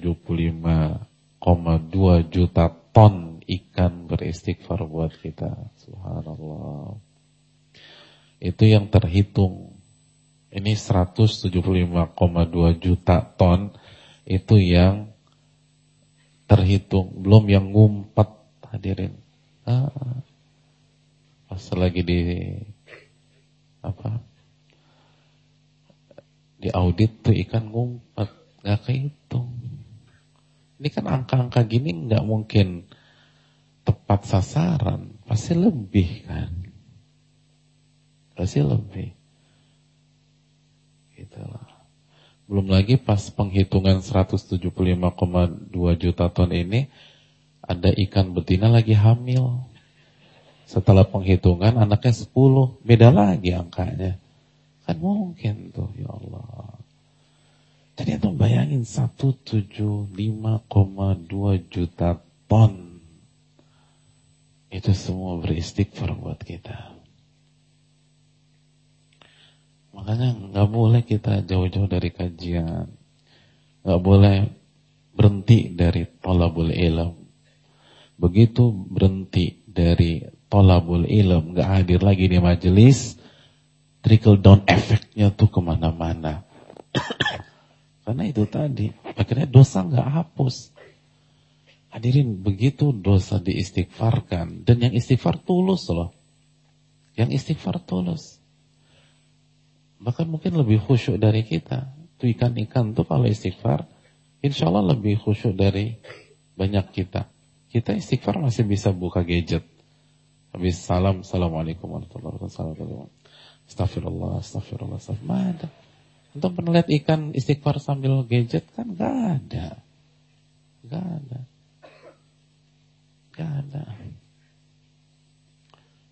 1,2 juta ton ikan beristighfar buat kita. Subhanallah. Itu yang terhitung. Ini 175,2 juta ton itu yang terhitung, belum yang ngumpet hadirin. Ah, pas lagi di apa? Di audit tuh ikan ngumpet, nggak kehitung. Ini kan angka-angka gini nggak mungkin tepat sasaran, pasti lebih kan. Pasti lebih. Itulah. Belum lagi pas penghitungan 175,2 juta ton ini, ada ikan betina lagi hamil. Setelah penghitungan anaknya 10, beda lagi angkanya. Kan mungkin tuh, ya Allah. Jadi itu bayangin 175,2 juta ton. Itu semua beristighfar buat kita. Makanya nggak boleh kita jauh-jauh dari kajian. nggak boleh berhenti dari tolabul ilm. Begitu berhenti dari tolabul ilm, nggak hadir lagi di majelis, trickle down efeknya tuh ke mana-mana. Karena itu tadi Akhirnya dosa nggak hapus. Hadirin, begitu dosa diistighfarkan. Dan yang istighfar tulus loh. Yang istighfar tulus. Bahkan mungkin lebih khusyuk dari kita. Tuh ikan-ikan tuh kalau istighfar, insya Allah lebih khusyuk dari banyak kita. Kita istighfar masih bisa buka gadget. Habis salam, Assalamualaikum warahmatullahi wabarakatuh. Astagfirullah, astagfirullah, astagfirullah. Ada. Untuk pernah lihat ikan istighfar sambil gadget kan gak ada. Gak ada. Gak ada.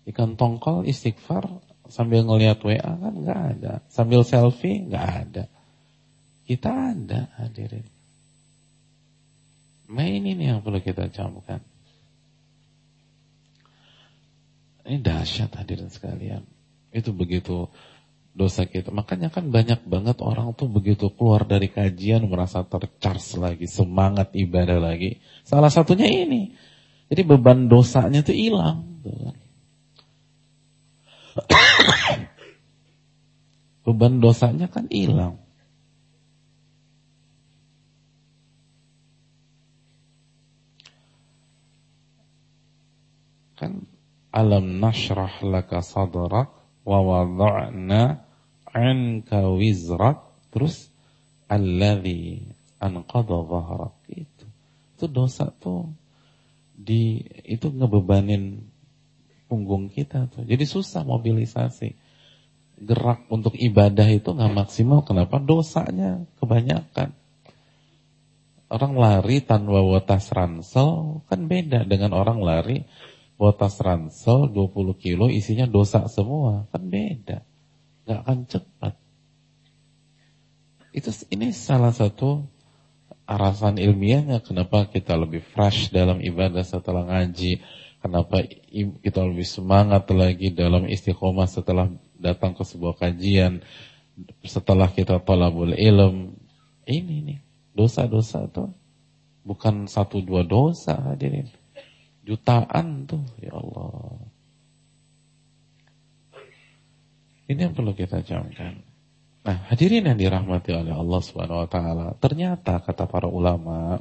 Ikan tongkol istighfar sambil ngelihat WA kan gak ada. Sambil selfie gak ada. Kita ada hadirin. Nah ini yang perlu kita camkan. Ini dahsyat hadirin sekalian. Itu begitu dosa kita. Makanya kan banyak banget orang tuh begitu keluar dari kajian merasa tercharge lagi, semangat ibadah lagi. Salah satunya ini. Jadi beban dosanya tuh hilang. Kan. beban dosanya kan hilang. Kan alam nashrah laka sadrak wa wada'na anka wizrak. Terus alladhi anqadha dhahrak. Itu itu dosa tuh. Di itu ngebebanin punggung kita tuh. Jadi susah mobilisasi. Gerak untuk ibadah itu nggak maksimal. Kenapa? Dosanya kebanyakan. Orang lari tanpa watas ransel kan beda dengan orang lari bawa tas ransel 20 kilo isinya dosa semua. Kan beda. Gak akan cepat. Itu ini salah satu alasan ilmiahnya kenapa kita lebih fresh dalam ibadah setelah ngaji. Kenapa kita lebih semangat lagi dalam istiqomah setelah datang ke sebuah kajian. Setelah kita tolabul ilm. Ini nih. Dosa-dosa tuh. Bukan satu dua dosa hadirin Jutaan tuh, ya Allah. Ini yang perlu kita camkan. Nah, hadirin yang dirahmati oleh Allah Subhanahu wa taala, ternyata kata para ulama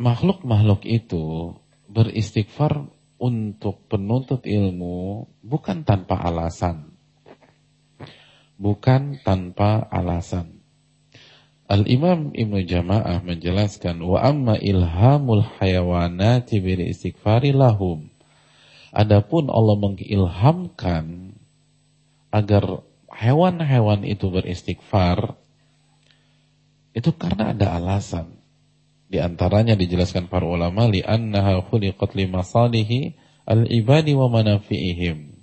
makhluk-makhluk itu beristighfar untuk penuntut ilmu bukan tanpa alasan. Bukan tanpa alasan. Al-Imam Ibnu Jama'ah menjelaskan wa amma ilhamul hayawanati bil istighfari lahum. Adapun Allah mengilhamkan agar hewan-hewan itu beristighfar itu karena ada alasan. Di antaranya dijelaskan para ulama li annaha khuliqat limasalihi al-ibadi wa manafi'ihim.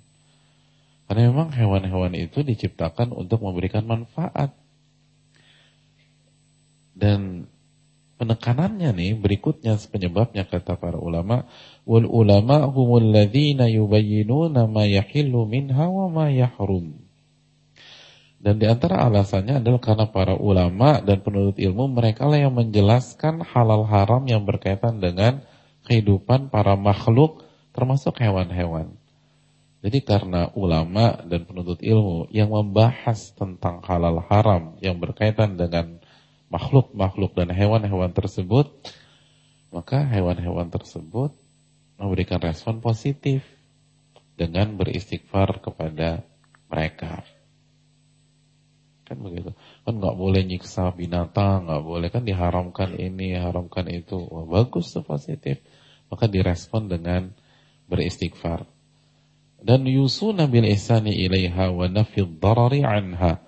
Karena memang hewan-hewan itu diciptakan untuk memberikan manfaat dan penekanannya nih berikutnya penyebabnya kata para ulama wal ulama humul ladzina yubayyinuna ma yahillu minha wa ma yahrum. Dan di antara alasannya adalah karena para ulama dan penuntut ilmu mereka lah yang menjelaskan halal haram yang berkaitan dengan kehidupan para makhluk termasuk hewan-hewan. Jadi karena ulama dan penuntut ilmu yang membahas tentang halal haram yang berkaitan dengan makhluk-makhluk dan hewan-hewan tersebut, maka hewan-hewan tersebut memberikan respon positif dengan beristighfar kepada mereka. Kan begitu. Kan nggak boleh nyiksa binatang, nggak boleh kan diharamkan ini, haramkan itu. Wah, bagus tuh positif. Maka direspon dengan beristighfar. Dan yusuna bil ihsani ilaiha wa nafid darari anha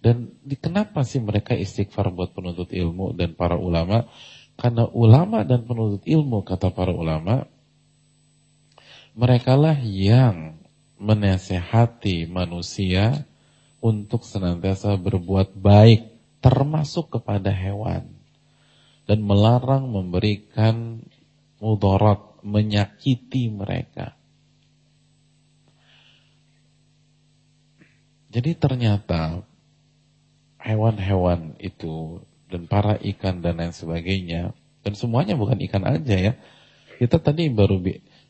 dan di, kenapa sih mereka istighfar buat penuntut ilmu dan para ulama? Karena ulama dan penuntut ilmu, kata para ulama, merekalah yang menasehati manusia untuk senantiasa berbuat baik, termasuk kepada hewan. Dan melarang memberikan mudarat, menyakiti mereka. Jadi ternyata hewan-hewan itu dan para ikan dan lain sebagainya dan semuanya bukan ikan aja ya. Kita tadi baru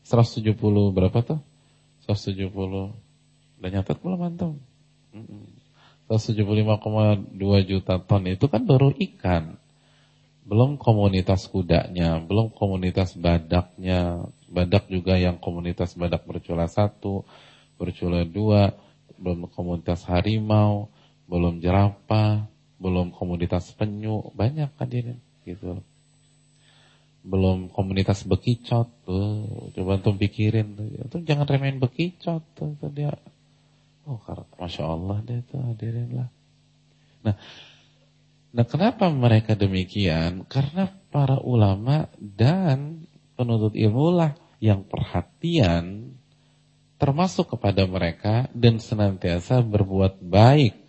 170 berapa tuh? 170 udah nyatet belum antum? 175,2 juta ton itu kan baru ikan. Belum komunitas kudanya, belum komunitas badaknya. Badak juga yang komunitas badak bercula satu, bercula dua, belum komunitas harimau, belum jerapah, belum komunitas penyu, banyak hadirin gitu. Belum komunitas bekicot tuh, coba tuh pikirin tuh, tuh jangan remehin bekicot tuh, tuh dia Oh, masya Allah deh itu hadirin lah. Nah, nah kenapa mereka demikian? Karena para ulama dan penuntut ilmu lah yang perhatian termasuk kepada mereka dan senantiasa berbuat baik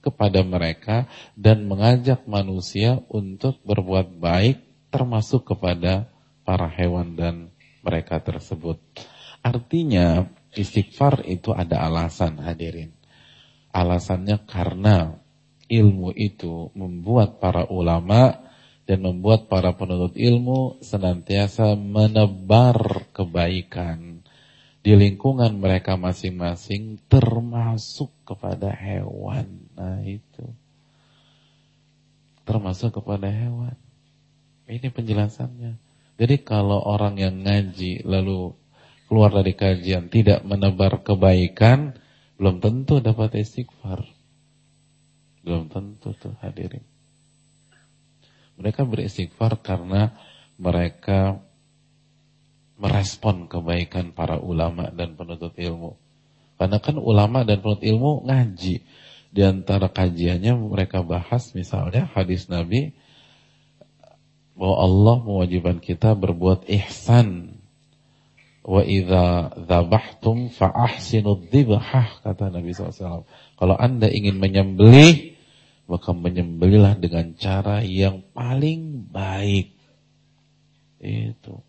kepada mereka dan mengajak manusia untuk berbuat baik termasuk kepada para hewan dan mereka tersebut. Artinya Istighfar itu ada alasan hadirin. Alasannya karena ilmu itu membuat para ulama dan membuat para penuntut ilmu senantiasa menebar kebaikan di lingkungan mereka masing-masing termasuk kepada hewan. Nah itu. Termasuk kepada hewan. Ini penjelasannya. Jadi kalau orang yang ngaji lalu keluar dari kajian tidak menebar kebaikan, belum tentu dapat istighfar. Belum tentu tuh hadirin. Mereka beristighfar karena mereka merespon kebaikan para ulama dan penuntut ilmu. Karena kan ulama dan penuntut ilmu ngaji. Di antara kajiannya mereka bahas misalnya hadis Nabi bahwa Allah mewajibkan kita berbuat ihsan Wa idza dzabhtum fa dzibhah kata Nabi SAW. Kalau Anda ingin menyembelih maka menyembelihlah dengan cara yang paling baik. Itu.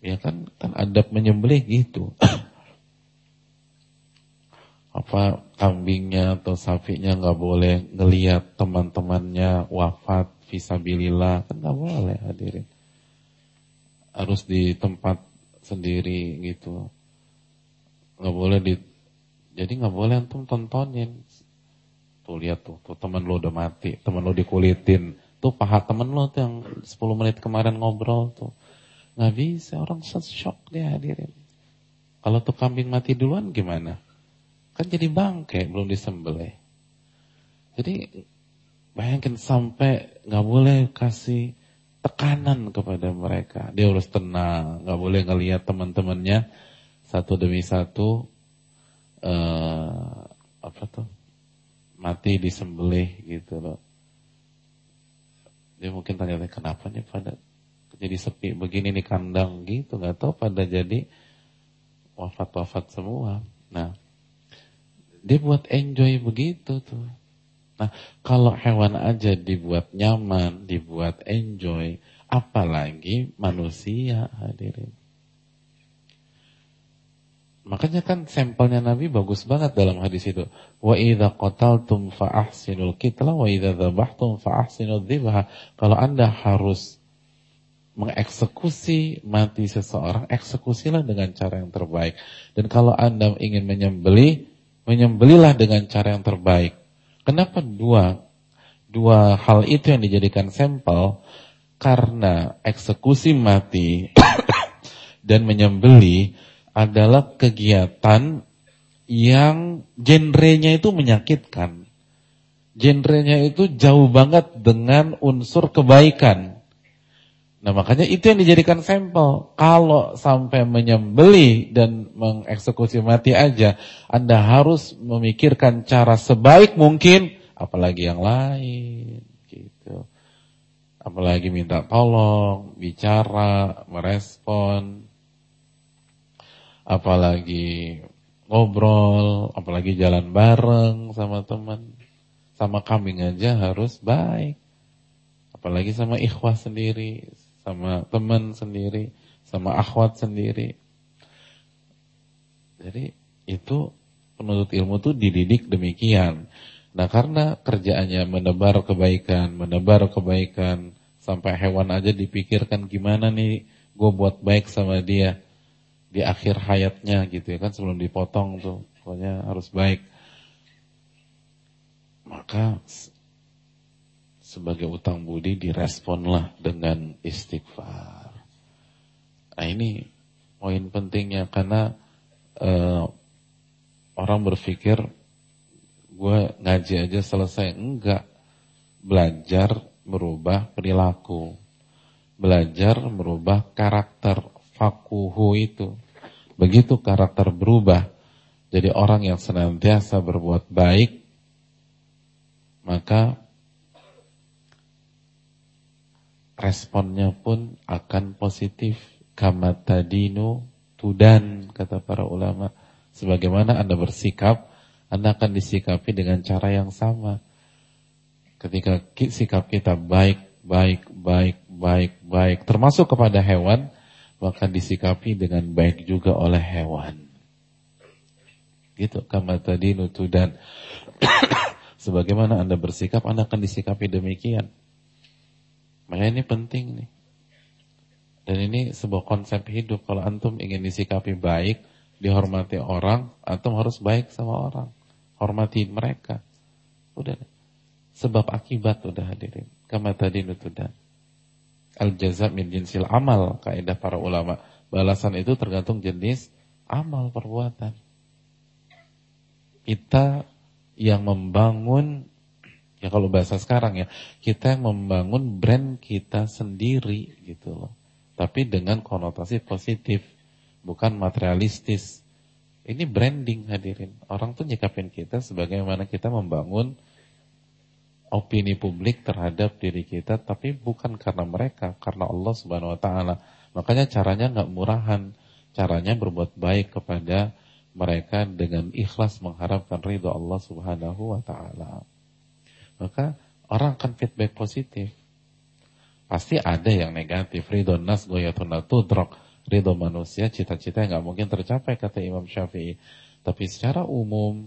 Ya kan kan adab menyembelih gitu. Apa kambingnya atau sapinya nggak boleh ngelihat teman-temannya wafat visabilillah kan nggak boleh hadirin. Harus di tempat sendiri gitu nggak boleh di jadi nggak boleh antum tontonin tuh lihat tuh tuh teman lo udah mati teman lo dikulitin tuh paha temen lo tuh yang 10 menit kemarin ngobrol tuh nggak bisa orang shock dia hadirin. Kalau tuh kambing mati duluan gimana? Kan jadi bangke belum disembelih. Jadi bayangkan sampai nggak boleh kasih tekanan kepada mereka. Dia harus tenang, nggak boleh ngelihat teman-temannya satu demi satu uh, apa tuh? Mati disembelih gitu loh. Dia mungkin tanya kenapa nih pada jadi sepi begini nih kandang gitu, nggak tahu pada jadi wafat-wafat semua. Nah, dia buat enjoy begitu tuh. Nah, kalau hewan aja dibuat nyaman, dibuat enjoy, apalagi manusia hadirin. Makanya kan sampelnya Nabi bagus banget dalam hadis itu. Wa idza qataltum fa ahsinul qitla wa idza dzabhtum fa ahsinul dzibha. Kalau Anda harus mengeksekusi mati seseorang, eksekusilah dengan cara yang terbaik. Dan kalau Anda ingin menyembelih, menyembelilah dengan cara yang terbaik. Kenapa dua dua hal itu yang dijadikan sampel? Karena eksekusi mati dan menyembeli adalah kegiatan yang genrenya itu menyakitkan. Genrenya itu jauh banget dengan unsur kebaikan. Nah makanya itu yang dijadikan sampel. Kalau sampai menyembeli dan mengeksekusi mati aja, Anda harus memikirkan cara sebaik mungkin, apalagi yang lain. gitu. Apalagi minta tolong, bicara, merespon, apalagi ngobrol, apalagi jalan bareng sama teman. Sama kambing aja harus baik. Apalagi sama ikhwah sendiri, sama teman sendiri, sama akhwat sendiri. Jadi itu penuntut ilmu itu dididik demikian. Nah karena kerjaannya menebar kebaikan, menebar kebaikan, sampai hewan aja dipikirkan gimana nih gue buat baik sama dia di akhir hayatnya gitu ya kan sebelum dipotong tuh pokoknya harus baik. maka sebagai utang budi diresponlah dengan istighfar. Nah ini poin pentingnya karena uh, orang berpikir gue ngaji aja selesai. Enggak. Belajar merubah perilaku. Belajar merubah karakter fakuhu itu. Begitu karakter berubah jadi orang yang senantiasa berbuat baik maka responnya pun akan positif. Kama tadinu tudan kata para ulama. Sebagaimana Anda bersikap Anda akan disikapi dengan cara yang sama. Ketika sikap kita baik baik baik baik baik termasuk kepada hewan maka disikapi dengan baik juga oleh hewan. Gitu. Kama tadinu tudan. Sebagaimana Anda bersikap Anda akan disikapi demikian maka ini penting nih dan ini sebuah konsep hidup. Kalau antum ingin disikapi baik, dihormati orang, antum harus baik sama orang. Hormati mereka. Udah. Sebab akibat udah hadirin. Kama tadi nutudan. Al jaza min jinsil amal. Kaidah para ulama. Balasan itu tergantung jenis amal perbuatan. Kita yang membangun ya kalau bahasa sekarang ya, kita yang membangun brand kita sendiri gitu loh tapi dengan konotasi positif, bukan materialistis. Ini branding hadirin. Orang tuh nyikapin kita sebagaimana kita membangun opini publik terhadap diri kita, tapi bukan karena mereka, karena Allah Subhanahu Wa Taala. Makanya caranya nggak murahan, caranya berbuat baik kepada mereka dengan ikhlas mengharapkan ridho Allah Subhanahu Wa Taala. Maka orang akan feedback positif. Pasti ada yang negatif. Ridho nas goyatuna tudrok. Ridho manusia, cita-cita yang gak mungkin tercapai, kata Imam Syafi'i. Tapi secara umum,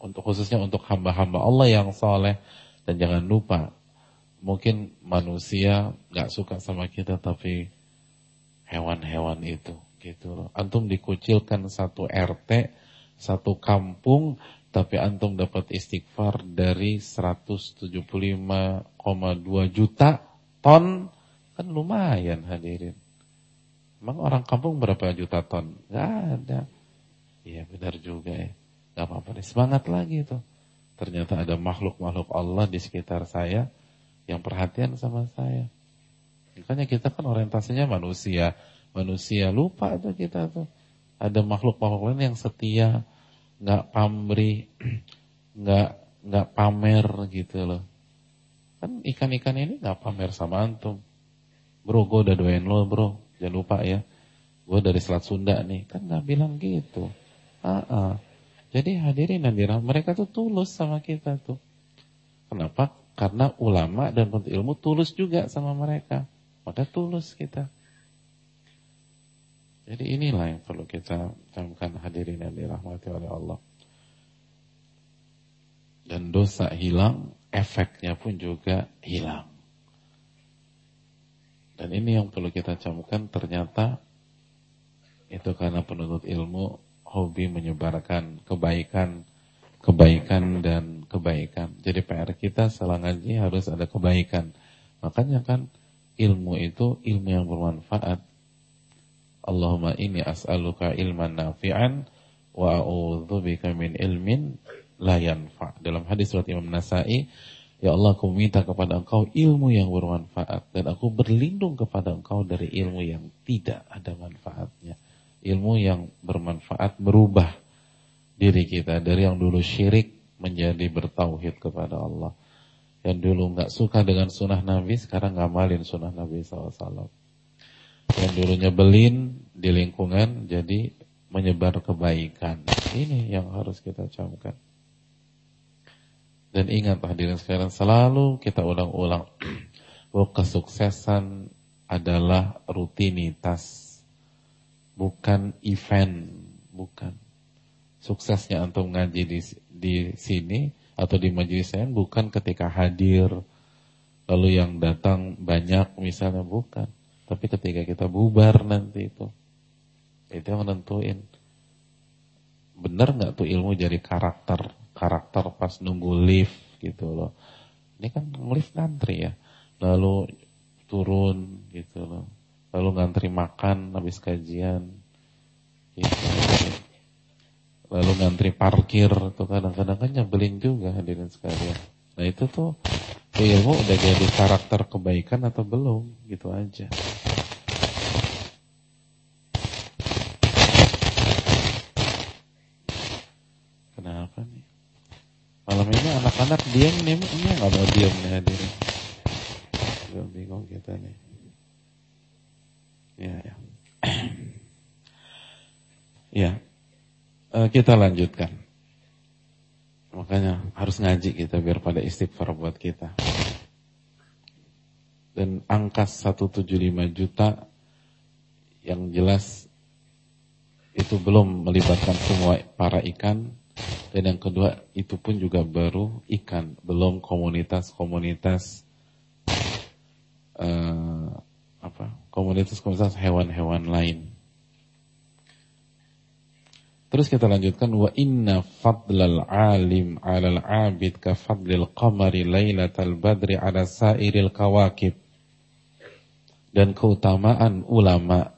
untuk khususnya untuk hamba-hamba Allah yang soleh, dan jangan lupa, mungkin manusia gak suka sama kita, tapi hewan-hewan itu, gitu. Antum dikucilkan satu RT, satu kampung, tapi antum dapat istighfar dari 175,2 juta ton kan lumayan hadirin. Emang orang kampung berapa juta ton? Gak ada. Iya benar juga ya. Gak apa-apa deh. Semangat lagi tuh. Ternyata ada makhluk-makhluk Allah di sekitar saya yang perhatian sama saya. Makanya kita kan orientasinya manusia. Manusia lupa tuh kita tuh. Ada makhluk-makhluk lain yang setia nggak pamrih, nggak nggak pamer gitu loh. Kan ikan-ikan ini nggak pamer sama antum. Bro, gue udah doain lo bro, jangan lupa ya. Gue dari Selat Sunda nih, kan nggak bilang gitu. Ah, ah. Jadi hadirin dan dirahmati mereka tuh tulus sama kita tuh. Kenapa? Karena ulama dan penuntut ilmu tulus juga sama mereka. Maka tulus kita. Jadi inilah yang perlu kita camkan hadirin yang dirahmati oleh Allah. Dan dosa hilang, efeknya pun juga hilang. Dan ini yang perlu kita camkan ternyata itu karena penuntut ilmu hobi menyebarkan kebaikan, kebaikan dan kebaikan. Jadi PR kita setelah ngaji harus ada kebaikan. Makanya kan ilmu itu ilmu yang bermanfaat Allahumma inni as'aluka ilman nafi'an wa a'udzubika min ilmin la yanfa. Dalam hadis surat Imam Nasai, ya Allah aku minta kepada engkau ilmu yang bermanfaat dan aku berlindung kepada engkau dari ilmu yang tidak ada manfaatnya. Ilmu yang bermanfaat berubah diri kita dari yang dulu syirik menjadi bertauhid kepada Allah. Yang dulu nggak suka dengan sunnah Nabi, sekarang ngamalin sunnah Nabi SAW yang dulunya belin di lingkungan jadi menyebar kebaikan. Ini yang harus kita camkan. Dan ingat hadirin sekalian selalu kita ulang-ulang bahwa kesuksesan adalah rutinitas bukan event, bukan. Suksesnya antum ngaji di di sini atau di majelis saya bukan ketika hadir lalu yang datang banyak misalnya bukan tapi ketika kita bubar nanti itu, itu yang menentuin. Benar nggak tuh ilmu jadi karakter karakter pas nunggu lift gitu loh. Ini kan lift ngantri ya. Lalu turun gitu loh. Lalu ngantri makan habis kajian. Gitu. Lalu ngantri parkir tuh kadang-kadang kan nyebelin juga hadirin sekalian. Nah itu tuh ilmu udah jadi karakter kebaikan atau belum gitu aja. Kenapa nih? Malam ini anak-anak diam nih, ini nggak mau diam nih hadirin. Gue bingung kita nih. Ya, ya. ya, kita lanjutkan. Makanya harus ngaji kita biar pada istighfar buat kita. Dan angka 175 juta yang jelas itu belum melibatkan semua para ikan dan yang kedua itu pun juga baru ikan, belum komunitas-komunitas uh, apa? Komunitas-komunitas hewan-hewan lain. Terus kita lanjutkan wa inna fadlal alim 'alal 'abid ka fadlil qamari lailatal badri 'ala sairil kawakib. Dan keutamaan ulama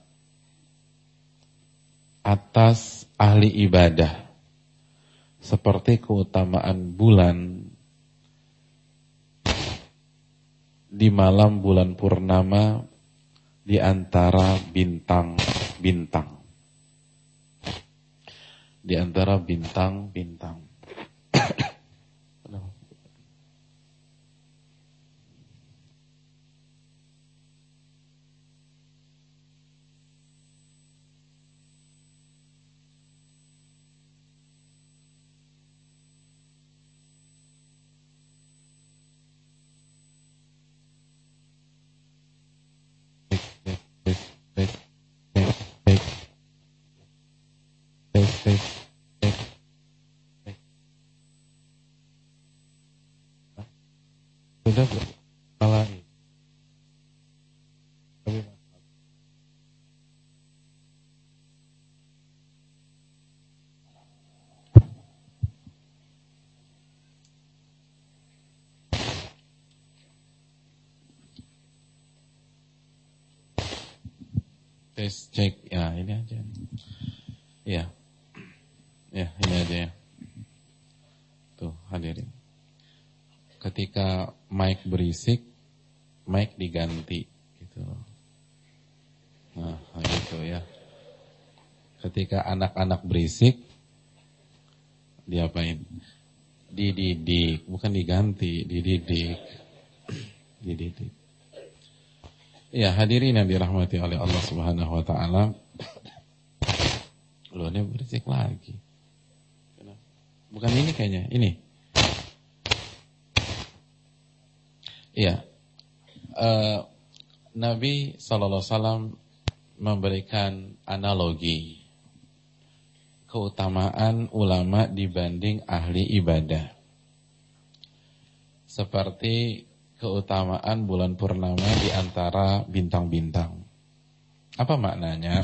atas ahli ibadah seperti keutamaan bulan di malam bulan purnama di antara bintang-bintang. Di antara bintang-bintang. Tes cek ya ini aja. Ya ya ini aja ya. Tuh hadirin ketika mic berisik mic diganti gitu nah gitu ya ketika anak-anak berisik diapain dididik bukan diganti dididik dididik Ya hadirin yang dirahmati oleh Allah Subhanahu wa taala. Loh ini berisik lagi. Bukan ini kayaknya, ini. Iya. Uh, Nabi wasallam memberikan analogi keutamaan ulama dibanding ahli ibadah. Seperti keutamaan bulan purnama di antara bintang-bintang. Apa maknanya?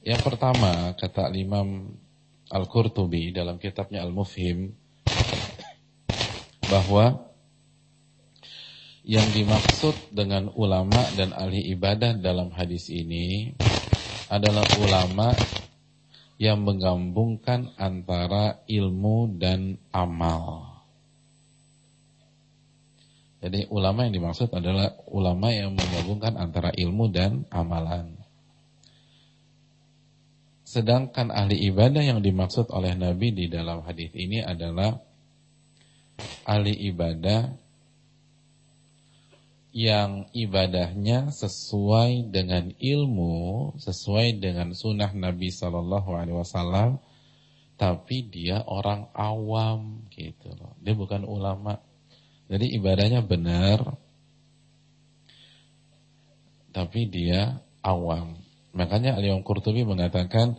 Yang pertama, kata Imam Al-Qurtubi dalam kitabnya Al-Mufhim, bahwa yang dimaksud dengan ulama dan ahli ibadah dalam hadis ini adalah ulama yang menggabungkan antara ilmu dan amal. Jadi ulama yang dimaksud adalah ulama yang menggabungkan antara ilmu dan amalan. Sedangkan ahli ibadah yang dimaksud oleh Nabi di dalam hadis ini adalah ahli ibadah yang ibadahnya sesuai dengan ilmu, sesuai dengan sunnah Nabi Shallallahu Alaihi Wasallam, tapi dia orang awam gitu loh. Dia bukan ulama. Jadi ibadahnya benar, tapi dia awam. Makanya Al-Imam Qurtubi mengatakan,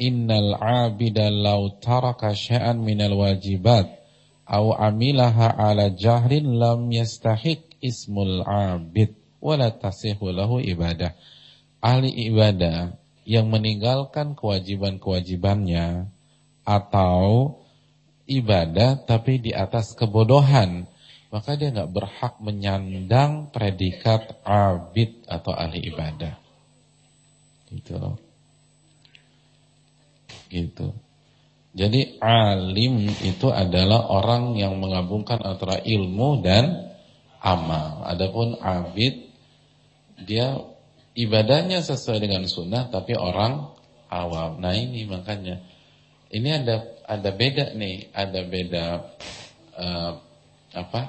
Innal abida law taraka sya'an minal wajibat, aw amilaha ala jahrin lam yastahik ismul abid, wala tasihu lahu ibadah. Ahli ibadah yang meninggalkan kewajiban-kewajibannya, atau ibadah tapi di atas kebodohan, maka dia nggak berhak menyandang predikat abid atau ahli ibadah. Gitu loh. Gitu. Jadi alim itu adalah orang yang menggabungkan antara ilmu dan amal. Adapun abid dia ibadahnya sesuai dengan sunnah tapi orang awam. Nah ini makanya ini ada ada beda nih, ada beda uh, apa?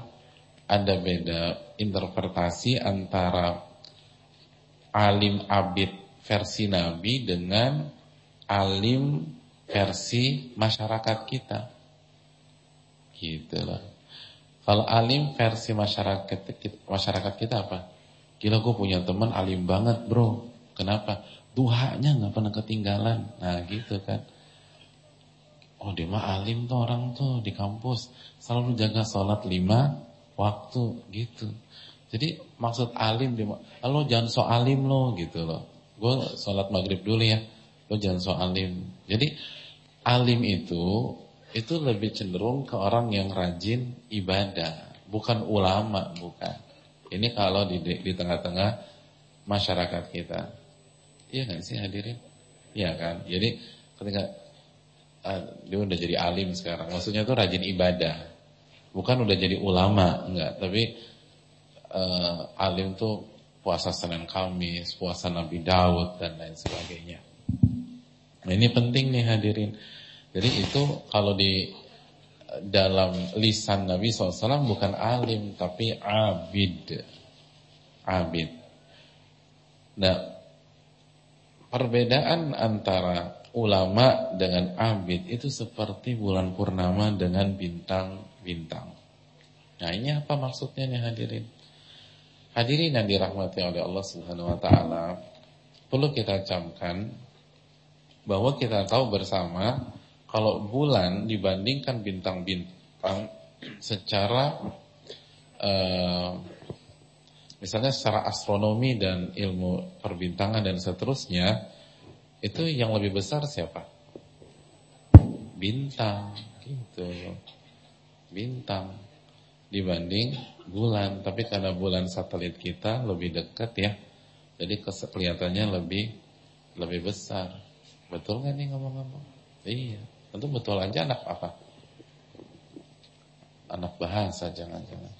Ada beda interpretasi antara alim abid versi Nabi dengan alim versi masyarakat kita. Gitu loh. Kalau alim versi masyarakat masyarakat kita apa? Gila gue punya teman alim banget bro. Kenapa? Duhanya nggak pernah ketinggalan. Nah gitu kan. Oh dia mah alim tuh orang tuh di kampus. Selalu jaga sholat lima waktu gitu. Jadi maksud alim dia, lo jangan so alim lo gitu loh. Gue sholat maghrib dulu ya. Lo jangan so alim. Jadi alim itu itu lebih cenderung ke orang yang rajin ibadah, bukan ulama, bukan. Ini kalau di tengah-tengah masyarakat kita. Iya nggak sih hadirin? Iya kan? Jadi ketika uh, dia udah jadi alim sekarang, maksudnya tuh rajin ibadah. Bukan udah jadi ulama, enggak, tapi uh, alim tuh puasa Senin Kamis, puasa Nabi Daud dan lain sebagainya. Nah, ini penting nih hadirin. Jadi itu kalau di dalam lisan Nabi SAW bukan alim tapi abid. Abid. Nah, perbedaan antara ulama dengan abid itu seperti bulan purnama dengan bintang-bintang. Nah, ini apa maksudnya nih hadirin? Hadirin yang dirahmati oleh Allah Subhanahu wa taala, perlu kita camkan bahwa kita tahu bersama kalau bulan dibandingkan bintang-bintang secara uh, misalnya secara astronomi dan ilmu perbintangan dan seterusnya itu yang lebih besar siapa? Bintang gitu. Bintang dibanding bulan, tapi karena bulan satelit kita lebih dekat ya. Jadi kelihatannya lebih lebih besar. Betul nggak nih ngomong-ngomong? Iya. Tentu betul aja anak apa? Anak bahasa jangan-jangan.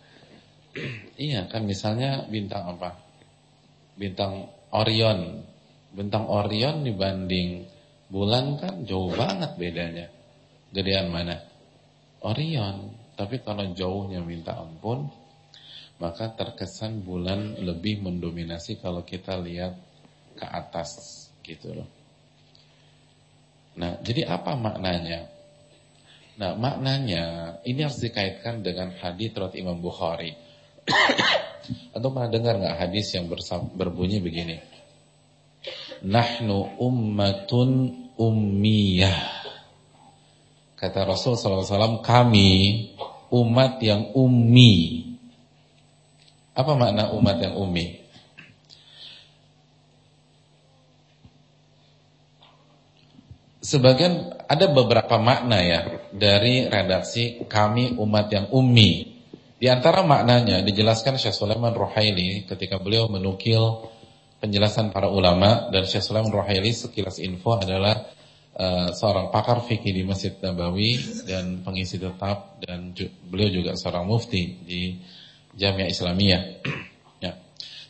iya kan misalnya bintang apa? Bintang Orion. Bintang Orion dibanding bulan kan jauh banget bedanya. Gedean mana? Orion. Tapi kalau jauhnya minta ampun, maka terkesan bulan lebih mendominasi kalau kita lihat ke atas gitu loh. Nah, jadi apa maknanya? Nah, maknanya ini harus dikaitkan dengan hadis riwayat Imam Bukhari. Atau pernah dengar nggak hadis yang berbunyi begini? Nahnu ummatun ummiyah. Kata Rasul SAW, kami umat yang ummi. Apa makna umat yang ummi? Sebagian ada beberapa makna ya dari redaksi kami umat yang ummi. Di antara maknanya dijelaskan Syekh Sulaiman Ruhaili ketika beliau menukil penjelasan para ulama dan Syekh Sulaiman Ruhaili sekilas info adalah uh, seorang pakar fikih di Masjid Nabawi dan pengisi tetap dan ju beliau juga seorang mufti di Jamiah Islamiyah. ya.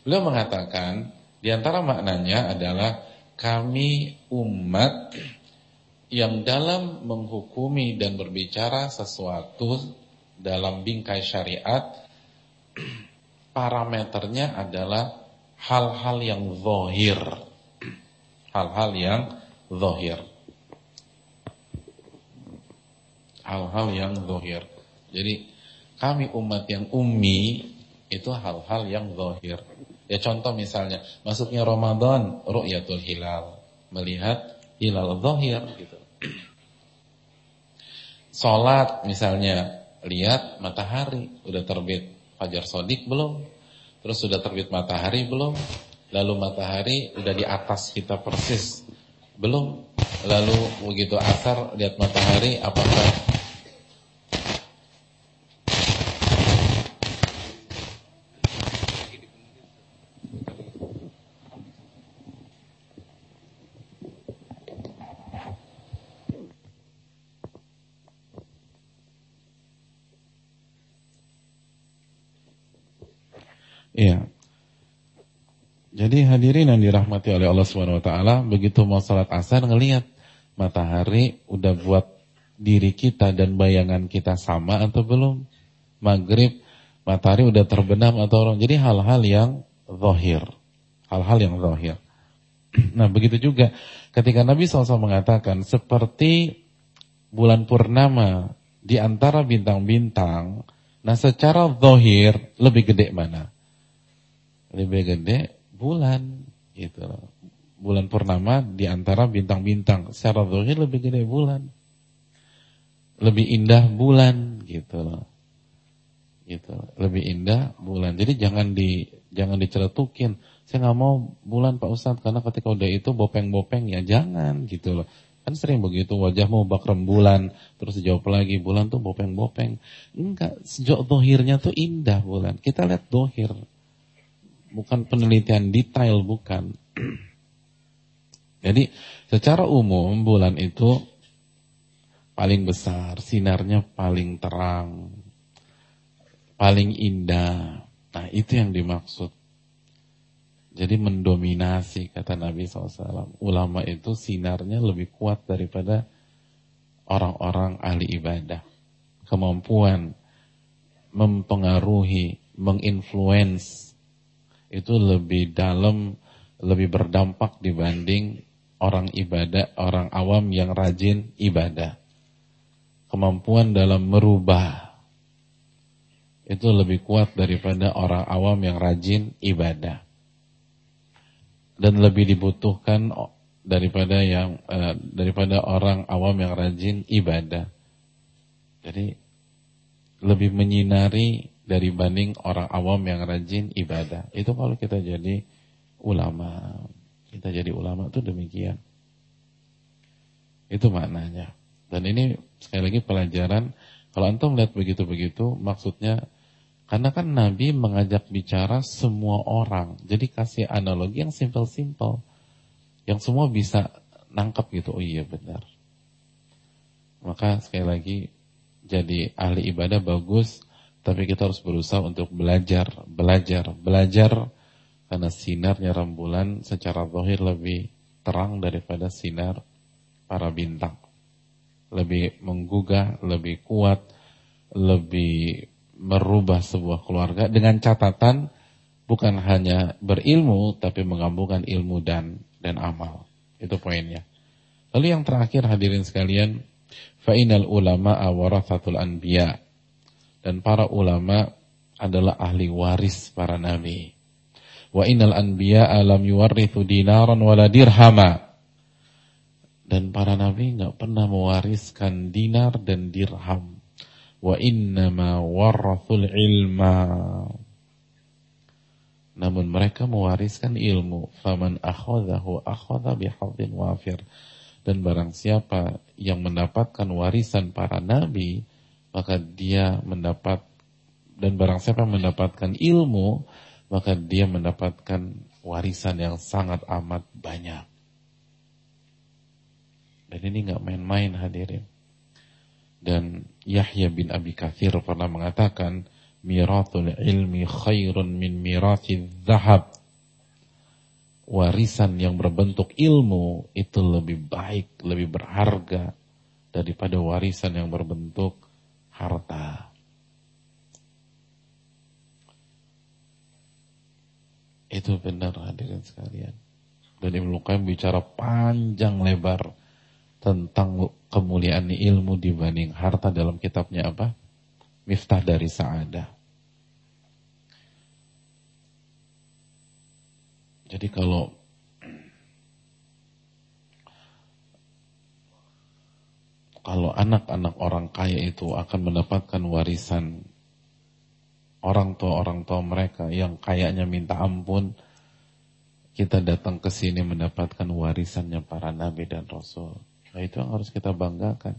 Beliau mengatakan di antara maknanya adalah kami umat yang dalam menghukumi dan berbicara sesuatu dalam bingkai syariat parameternya adalah hal-hal yang zohir. Hal-hal yang zohir. Hal-hal yang zohir. Jadi kami umat yang ummi itu hal-hal yang zohir. Ya contoh misalnya masuknya Ramadan ru'yatul hilal. Melihat hilal zohir gitu Sholat misalnya, lihat matahari, udah terbit fajar sodik belum? Terus sudah terbit matahari belum? Lalu matahari udah di atas kita persis belum? Lalu begitu asar lihat matahari apakah Iya. Jadi hadirin yang dirahmati oleh Allah Subhanahu wa taala, begitu mau salat asar ngelihat matahari udah buat diri kita dan bayangan kita sama atau belum? Maghrib matahari udah terbenam atau orang. Jadi hal-hal yang zahir. Hal-hal yang zahir. Nah begitu juga ketika Nabi SAW mengatakan seperti bulan purnama di antara bintang-bintang, nah secara zahir lebih gede mana? Lebih gede bulan gitu. Bulan purnama di antara bintang-bintang, secara zahir lebih gede bulan. Lebih indah bulan gitu loh. Gitu. Lebih indah bulan. Jadi jangan di jangan diceletukin saya nggak mau bulan Pak Ustadz karena ketika udah itu bopeng-bopeng ya jangan gitu loh. Kan sering begitu wajahmu bak rembulan terus dijawab lagi bulan tuh bopeng-bopeng. Enggak sejak dohirnya tuh indah bulan. Kita lihat dohir bukan penelitian detail bukan jadi secara umum bulan itu paling besar sinarnya paling terang paling indah. Nah itu yang dimaksud. Jadi mendominasi kata Nabi SAW. Ulama itu sinarnya lebih kuat daripada orang-orang ahli ibadah. Kemampuan mempengaruhi, menginfluence itu lebih dalam, lebih berdampak dibanding orang ibadah, orang awam yang rajin ibadah. Kemampuan dalam merubah itu lebih kuat daripada orang awam yang rajin ibadah dan lebih dibutuhkan daripada yang uh, daripada orang awam yang rajin ibadah. Jadi lebih menyinari dari banding orang awam yang rajin ibadah. Itu kalau kita jadi ulama. Kita jadi ulama itu demikian. Itu maknanya. Dan ini sekali lagi pelajaran kalau antum melihat begitu-begitu, maksudnya karena kan Nabi mengajak bicara semua orang. Jadi kasih analogi yang simple-simple. Yang semua bisa nangkep gitu. Oh iya benar. Maka sekali lagi jadi ahli ibadah bagus. Tapi kita harus berusaha untuk belajar, belajar, belajar. Karena sinarnya rembulan secara zahir lebih terang daripada sinar para bintang lebih menggugah, lebih kuat, lebih merubah sebuah keluarga dengan catatan bukan hanya berilmu tapi menggabungkan ilmu dan dan amal. Itu poinnya. Lalu yang terakhir hadirin sekalian, fa'inal ulama warathatul anbiya. Dan para ulama adalah ahli waris para nabi. Wa innal anbiya alam yuwarrithu dinaran wala dirhama. Dan para nabi nggak pernah mewariskan dinar dan dirham. Wa innama warathul ilma. Namun mereka mewariskan ilmu. Faman akhadahu akhadha bihadzin wafir. Dan barang siapa yang mendapatkan warisan para nabi, maka dia mendapat dan barang siapa mendapatkan ilmu, maka dia mendapatkan warisan yang sangat amat banyak. Dan ini nggak main-main hadirin. Dan Yahya bin Abi Kathir pernah mengatakan, Miratul ilmi khairun min mirati zahab. Warisan yang berbentuk ilmu itu lebih baik, lebih berharga daripada warisan yang berbentuk harta. Itu benar hadirin sekalian. Dan Ibnu Qayyim bicara panjang lebar tentang kemuliaan ilmu dibanding harta dalam kitabnya apa? Miftah dari Sa'adah. Jadi kalau kalau anak-anak orang kaya itu akan mendapatkan warisan orang tua orang tua mereka yang kayaknya minta ampun, kita datang ke sini mendapatkan warisannya para nabi dan rasul. Nah itu yang harus kita banggakan.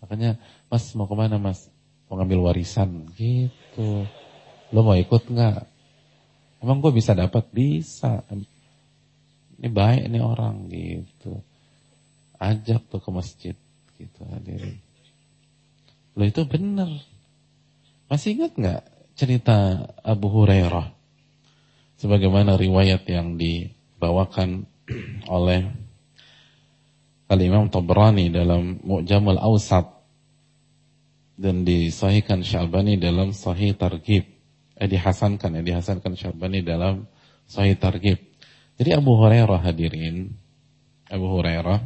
Makanya, mas mau ke mana mas? Mau ngambil warisan gitu. Lo mau ikut nggak? Emang gue bisa dapat? Bisa. Ini baik nih orang gitu. Ajak tuh ke masjid gitu hadirin. Lo itu bener. Masih ingat nggak cerita Abu Hurairah? sebagaimana riwayat yang dibawakan oleh Al-Imam Tabrani dalam Mu'jamul Awsat dan disahihkan Syalbani dalam Sahih Targhib. Eh dihasankan, eh dihasankan Syalbani dalam Sahih Targhib. Jadi Abu Hurairah hadirin, Abu Hurairah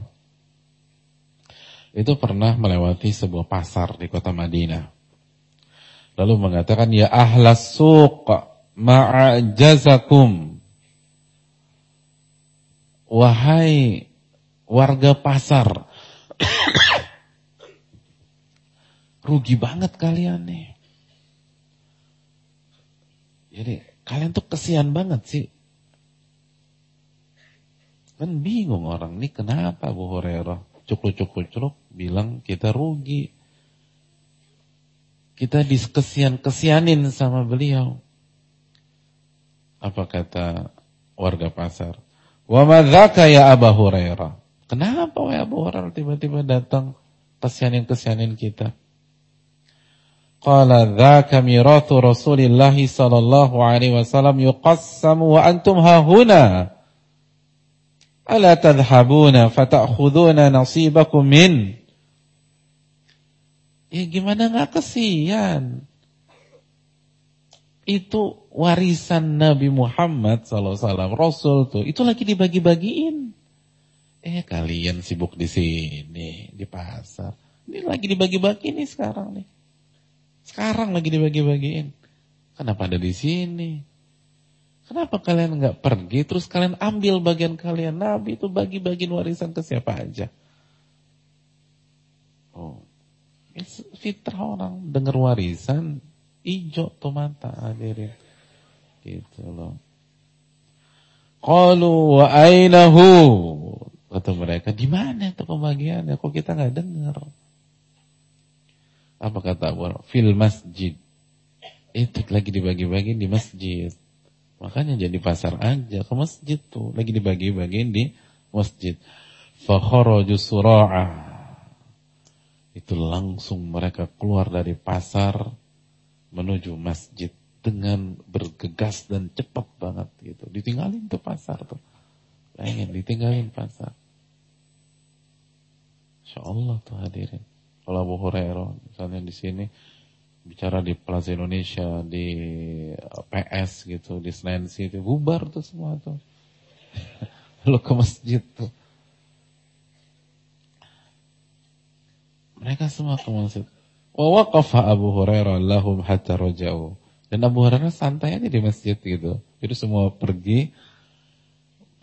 itu pernah melewati sebuah pasar di kota Madinah. Lalu mengatakan, Ya ahlas suq ma'ajazakum. Wahai warga pasar. Rugi banget kalian nih. Jadi kalian tuh kesian banget sih. Kan bingung orang nih kenapa Bu Hurairah cukup-cukup bilang kita rugi. Kita dikesian-kesianin sama beliau. Apa kata warga pasar? Wa madzaka ya Abu Hurairah? Kenapa wahai Abu Hurairah tiba-tiba datang kesianin-kesianin kita? Qala dzaka mirathu Rasulillah sallallahu alaihi wasallam yuqassamu wa antum hahuna. Ala tadhhabuna fata'khuduna nasibakum min. Ya gimana nggak kesian? Itu warisan Nabi Muhammad SAW, Rasul tuh, itu lagi dibagi-bagiin. Eh kalian sibuk di sini, di pasar. Ini lagi dibagi-bagi nih sekarang nih. Sekarang lagi dibagi-bagiin. Kenapa ada di sini? Kenapa kalian nggak pergi terus kalian ambil bagian kalian? Nabi itu bagi-bagiin warisan ke siapa aja. Oh, fitrah orang dengar warisan, ijo tuh mata hadirin. Gitu loh. Qalu wa ainahu Kata mereka, di mana itu pembagiannya? Kok kita nggak dengar? Apa kata Abu Fil masjid. Itu lagi dibagi-bagi di masjid. Makanya jadi pasar aja ke masjid tuh. Lagi dibagi-bagiin di masjid. Fakharaju sura'ah. Itu langsung mereka keluar dari pasar menuju masjid dengan bergegas dan cepat banget gitu. Ditinggalin tuh pasar tuh. Pengen ditinggalin pasar. Insya Allah tuh hadirin. Kalau Abu Hurairah misalnya di sini bicara di Plaza Indonesia, di PS gitu, di Senayan City, bubar tuh semua tuh. Lalu ke masjid tuh. Mereka semua ke masjid. Wa waqafa Abu Hurairah lahum hatta raja'u. Dan Abu Hurairah santai aja di masjid gitu. Jadi semua pergi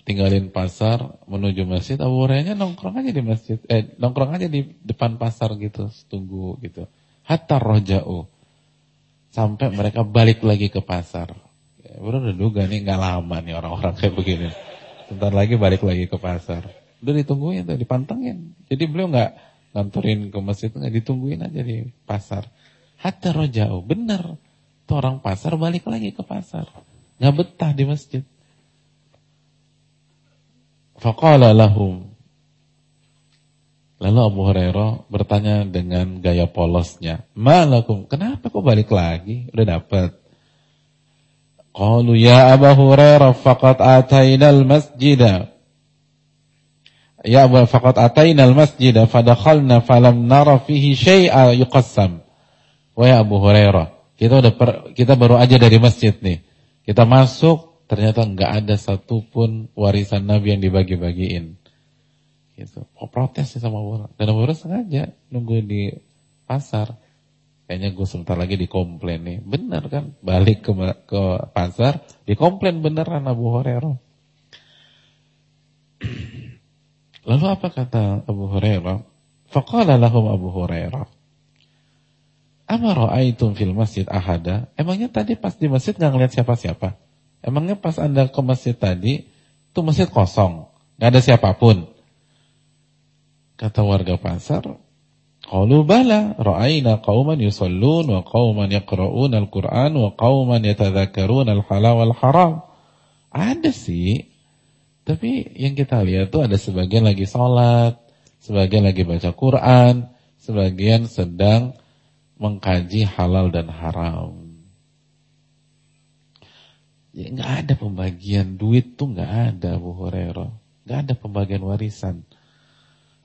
tinggalin pasar menuju masjid, Abu Hurairahnya nongkrong aja di masjid, eh nongkrong aja di depan pasar gitu, tunggu gitu. Hatta roja'u. Sampai mereka balik lagi ke pasar. Ya, udah duga nih nggak lama nih orang-orang kayak begini. Sebentar lagi balik lagi ke pasar. Udah ditungguin tuh, dipantengin. Jadi beliau nggak nganturin ke masjid, nggak ditungguin aja di pasar. Hatta roja'u, bener. Tuh orang pasar balik lagi ke pasar. Nggak betah di masjid. Faqala lahum. Lalu Abu Hurairah bertanya dengan gaya polosnya, "Malakum? Kenapa kok balik lagi? Udah dapat." Qalu ya Abu Hurairah faqad atainal masjida. Ya Abu faqad atainal masjida fadakhalna falam nara fihi syai'a yuqassam. Wahai Abu Hurairah, kita udah per, kita baru aja dari masjid nih. Kita masuk ternyata nggak ada satupun warisan Nabi yang dibagi-bagiin. Gitu. Oh, protes sih sama orang. Dan Hurairah sengaja nunggu di pasar. Kayaknya gue sebentar lagi dikomplain nih. Bener kan? Balik ke, ke pasar, dikomplain beneran Abu Hurairah. Lalu apa kata Abu Hurairah? Faqala lahum Abu Hurairah. Ama ra'aitum fil masjid ahada? Emangnya tadi pas di masjid nggak ngeliat siapa-siapa? Emangnya pas Anda ke masjid tadi, itu masjid kosong, nggak ada siapa pun. Kata warga pasar, Qalu bala ra'ayna qauman yusallun wa qauman yaqra'un al-Qur'an wa qauman yatadhakkarun al-halal wal haram. Ada sih. Tapi yang kita lihat tuh ada sebagian lagi sholat, sebagian lagi baca Quran, sebagian sedang mengkaji halal dan haram. Ya nggak ada pembagian duit tuh nggak ada Abu Hurairah. Ada pembagian warisan.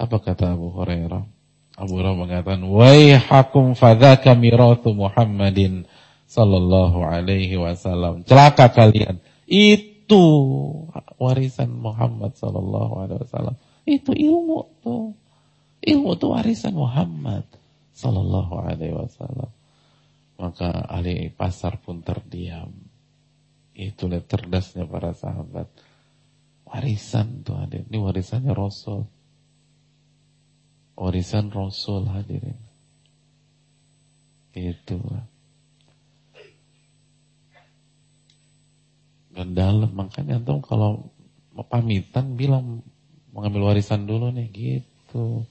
Apa kata Abu Hurairah? Abu Hurairah mengatakan, "Waihakum fadzaka mirathu Muhammadin sallallahu alaihi wasallam." Celaka kalian. Itu warisan Muhammad sallallahu alaihi wasallam. Itu ilmu tuh. Ilmu itu warisan Muhammad sallallahu alaihi wasallam. Maka ahli pasar pun terdiam. Itulah terdasnya para sahabat. Warisan tuh hadir. Ini warisannya Rasul. Warisan Rasul hadirin. Itulah. Dan dalam makanya tuh kalau pamitan bilang mengambil warisan dulu nih gitu.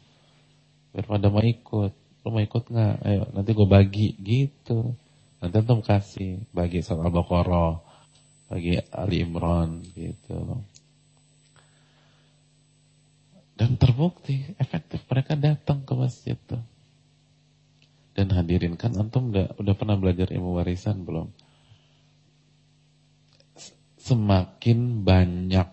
Biar pada mau ikut lo mau ikut nggak? Ayo nanti gue bagi gitu. Nanti antum kasih bagi surat Al-Baqarah, bagi Ali Imran gitu loh. Dan terbukti efektif mereka datang ke masjid tuh. Dan hadirin kan antum udah udah pernah belajar ilmu warisan belum? Semakin banyak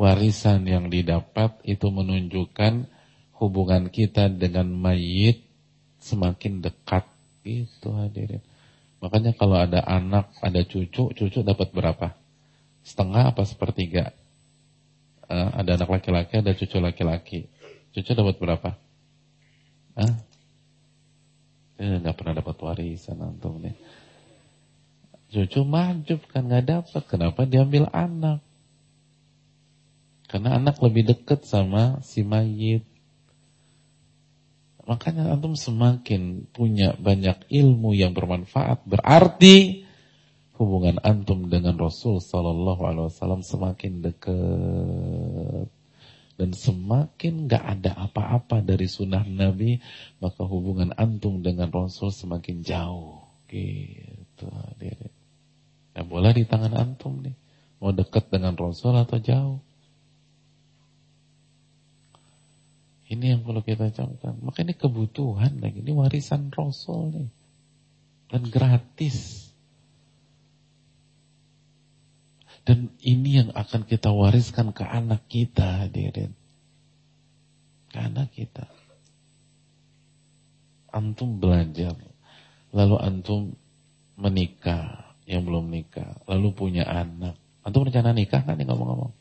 warisan yang didapat itu menunjukkan hubungan kita dengan mayit semakin dekat itu hadirin. Makanya kalau ada anak, ada cucu, cucu dapat berapa? Setengah apa sepertiga? Uh, ada anak laki-laki, ada cucu laki-laki. Cucu dapat berapa? Ah, eh, nggak pernah dapat warisan antum nih. Cucu majub kan nggak dapat. Kenapa diambil anak? Karena anak lebih dekat sama si mayit. Makanya antum semakin punya banyak ilmu yang bermanfaat, berarti hubungan antum dengan Rasul Sallallahu Alaihi Wasallam semakin dekat dan semakin gak ada apa-apa dari sunnah Nabi, maka hubungan antum dengan Rasul semakin jauh. Gitu, Ya boleh di tangan antum nih, mau dekat dengan Rasul atau jauh. Ini yang perlu kita camkan. Maka ini kebutuhan lagi. Ini warisan Rasul nih. Dan gratis. Dan ini yang akan kita wariskan ke anak kita hadirin. Ke anak kita. Antum belajar. Lalu antum menikah. Yang belum nikah. Lalu punya anak. Antum rencana nikah kan nih ngomong-ngomong?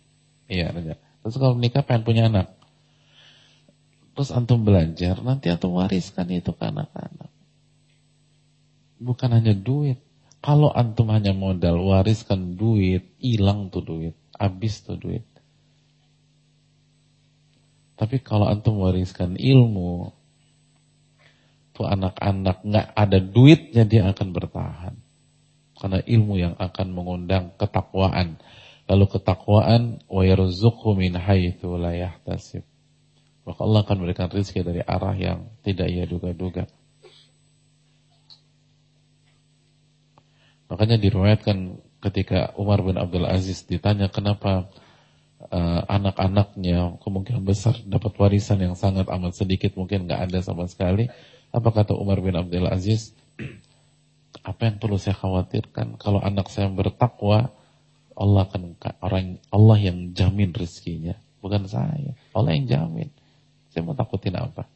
Iya rencana. Terus kalau nikah pengen punya anak terus antum belajar, nanti antum wariskan itu ke anak-anak. Bukan hanya duit. Kalau antum hanya modal wariskan duit, hilang tuh duit, habis tuh duit. Tapi kalau antum wariskan ilmu, tuh anak-anak nggak ada duitnya dia akan bertahan. Karena ilmu yang akan mengundang ketakwaan. Lalu ketakwaan wa yarzuqhu min haitsu la yahtasib maka Allah akan memberikan rezeki dari arah yang tidak ia duga-duga. Makanya diriwayatkan ketika Umar bin Abdul Aziz ditanya kenapa uh, anak-anaknya kemungkinan besar dapat warisan yang sangat amat sedikit mungkin nggak ada sama sekali. Apa kata Umar bin Abdul Aziz? Apa yang perlu saya khawatirkan kalau anak saya bertakwa Allah akan orang Allah yang jamin rezekinya, bukan saya. Allah yang jamin. Saya mau takutin apa?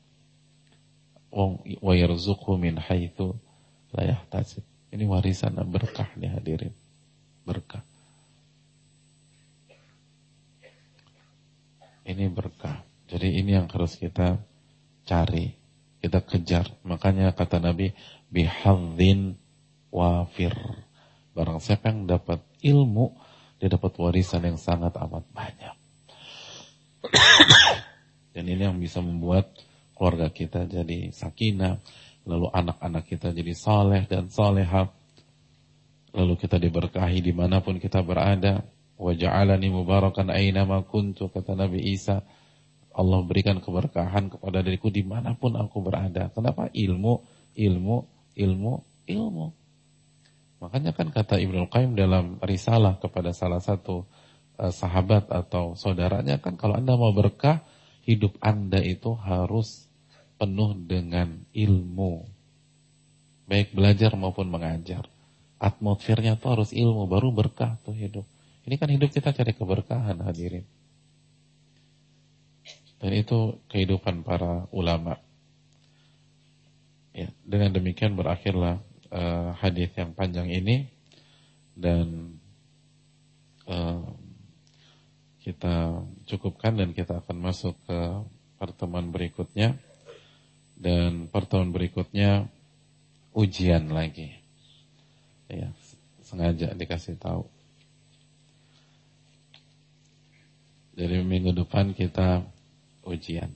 Wa yarzuqhu min haitsu la yahtasib. Ini warisan berkah nih hadirin. Berkah. Ini berkah. Jadi ini yang harus kita cari, kita kejar. Makanya kata Nabi, bihadzin wafir. Barang siapa yang dapat ilmu, dia dapat warisan yang sangat amat banyak. Dan ini yang bisa membuat keluarga kita jadi sakinah, lalu anak-anak kita jadi saleh dan soleha, lalu kita diberkahi di mana pun kita berada. Waja'alani mubarakan aynama kuntu, kata Nabi Isa. Allah berikan keberkahan kepada diriku di mana pun aku berada. Kenapa? Ilmu, ilmu, ilmu, ilmu. Makanya kan kata Ibnu Qayyim dalam risalah kepada salah satu uh, sahabat atau saudaranya kan kalau anda mau berkah hidup Anda itu harus penuh dengan ilmu. Baik belajar maupun mengajar. atmosfernya tuh harus ilmu, baru berkah tuh hidup. Ini kan hidup kita cari keberkahan hadirin. Dan itu kehidupan para ulama. Ya, dengan demikian berakhirlah uh, hadis yang panjang ini dan uh, kita cukupkan dan kita akan masuk ke pertemuan berikutnya dan pertemuan berikutnya ujian lagi. Ya, sengaja dikasih tahu. Jadi minggu depan kita ujian.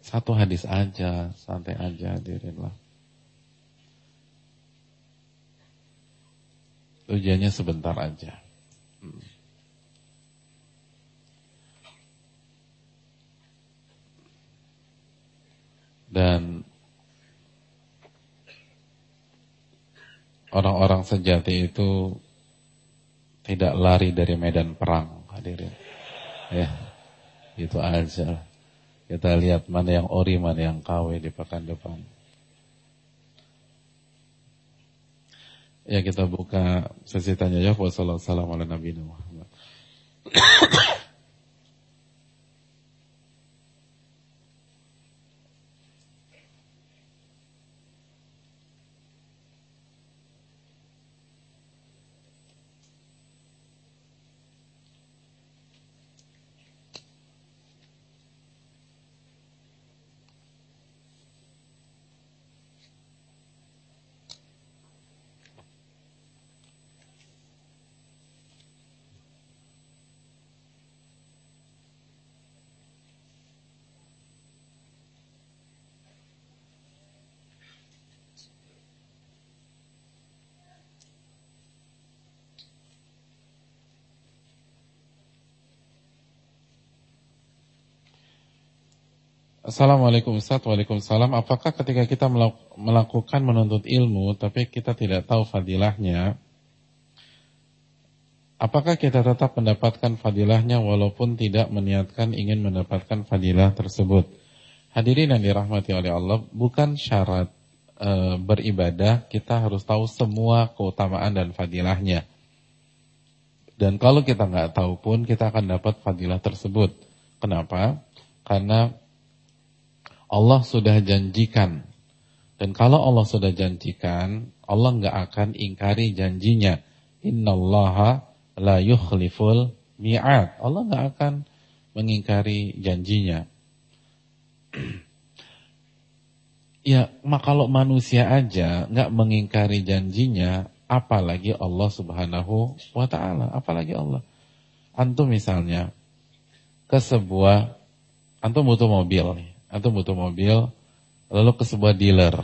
Satu hadis aja, santai aja hadirin lah. Ujiannya sebentar aja. Hmm. Dan orang-orang sejati itu tidak lari dari medan perang hadirin. Ya, itu aja. Kita lihat mana yang ori, mana yang KW di pekan depan. Ya kita buka sesi tanya jawab. Wassalamualaikum warahmatullahi wabarakatuh. Assalamualaikum Ustaz, Waalaikumsalam. Apakah ketika kita melakukan menuntut ilmu, tapi kita tidak tahu fadilahnya, apakah kita tetap mendapatkan fadilahnya walaupun tidak meniatkan ingin mendapatkan fadilah tersebut? Hadirin yang dirahmati oleh Allah, bukan syarat e, beribadah kita harus tahu semua keutamaan dan fadilahnya. Dan kalau kita nggak tahu pun kita akan dapat fadilah tersebut. Kenapa? Karena Allah sudah janjikan. Dan kalau Allah sudah janjikan, Allah nggak akan ingkari janjinya. Innallaha la yukhliful mi'ad. Allah nggak akan mengingkari janjinya. ya, mak kalau manusia aja nggak mengingkari janjinya, apalagi Allah Subhanahu wa taala, apalagi Allah. Antum misalnya ke sebuah antum butuh mobil nih antum butuh mobil, lalu ke sebuah dealer.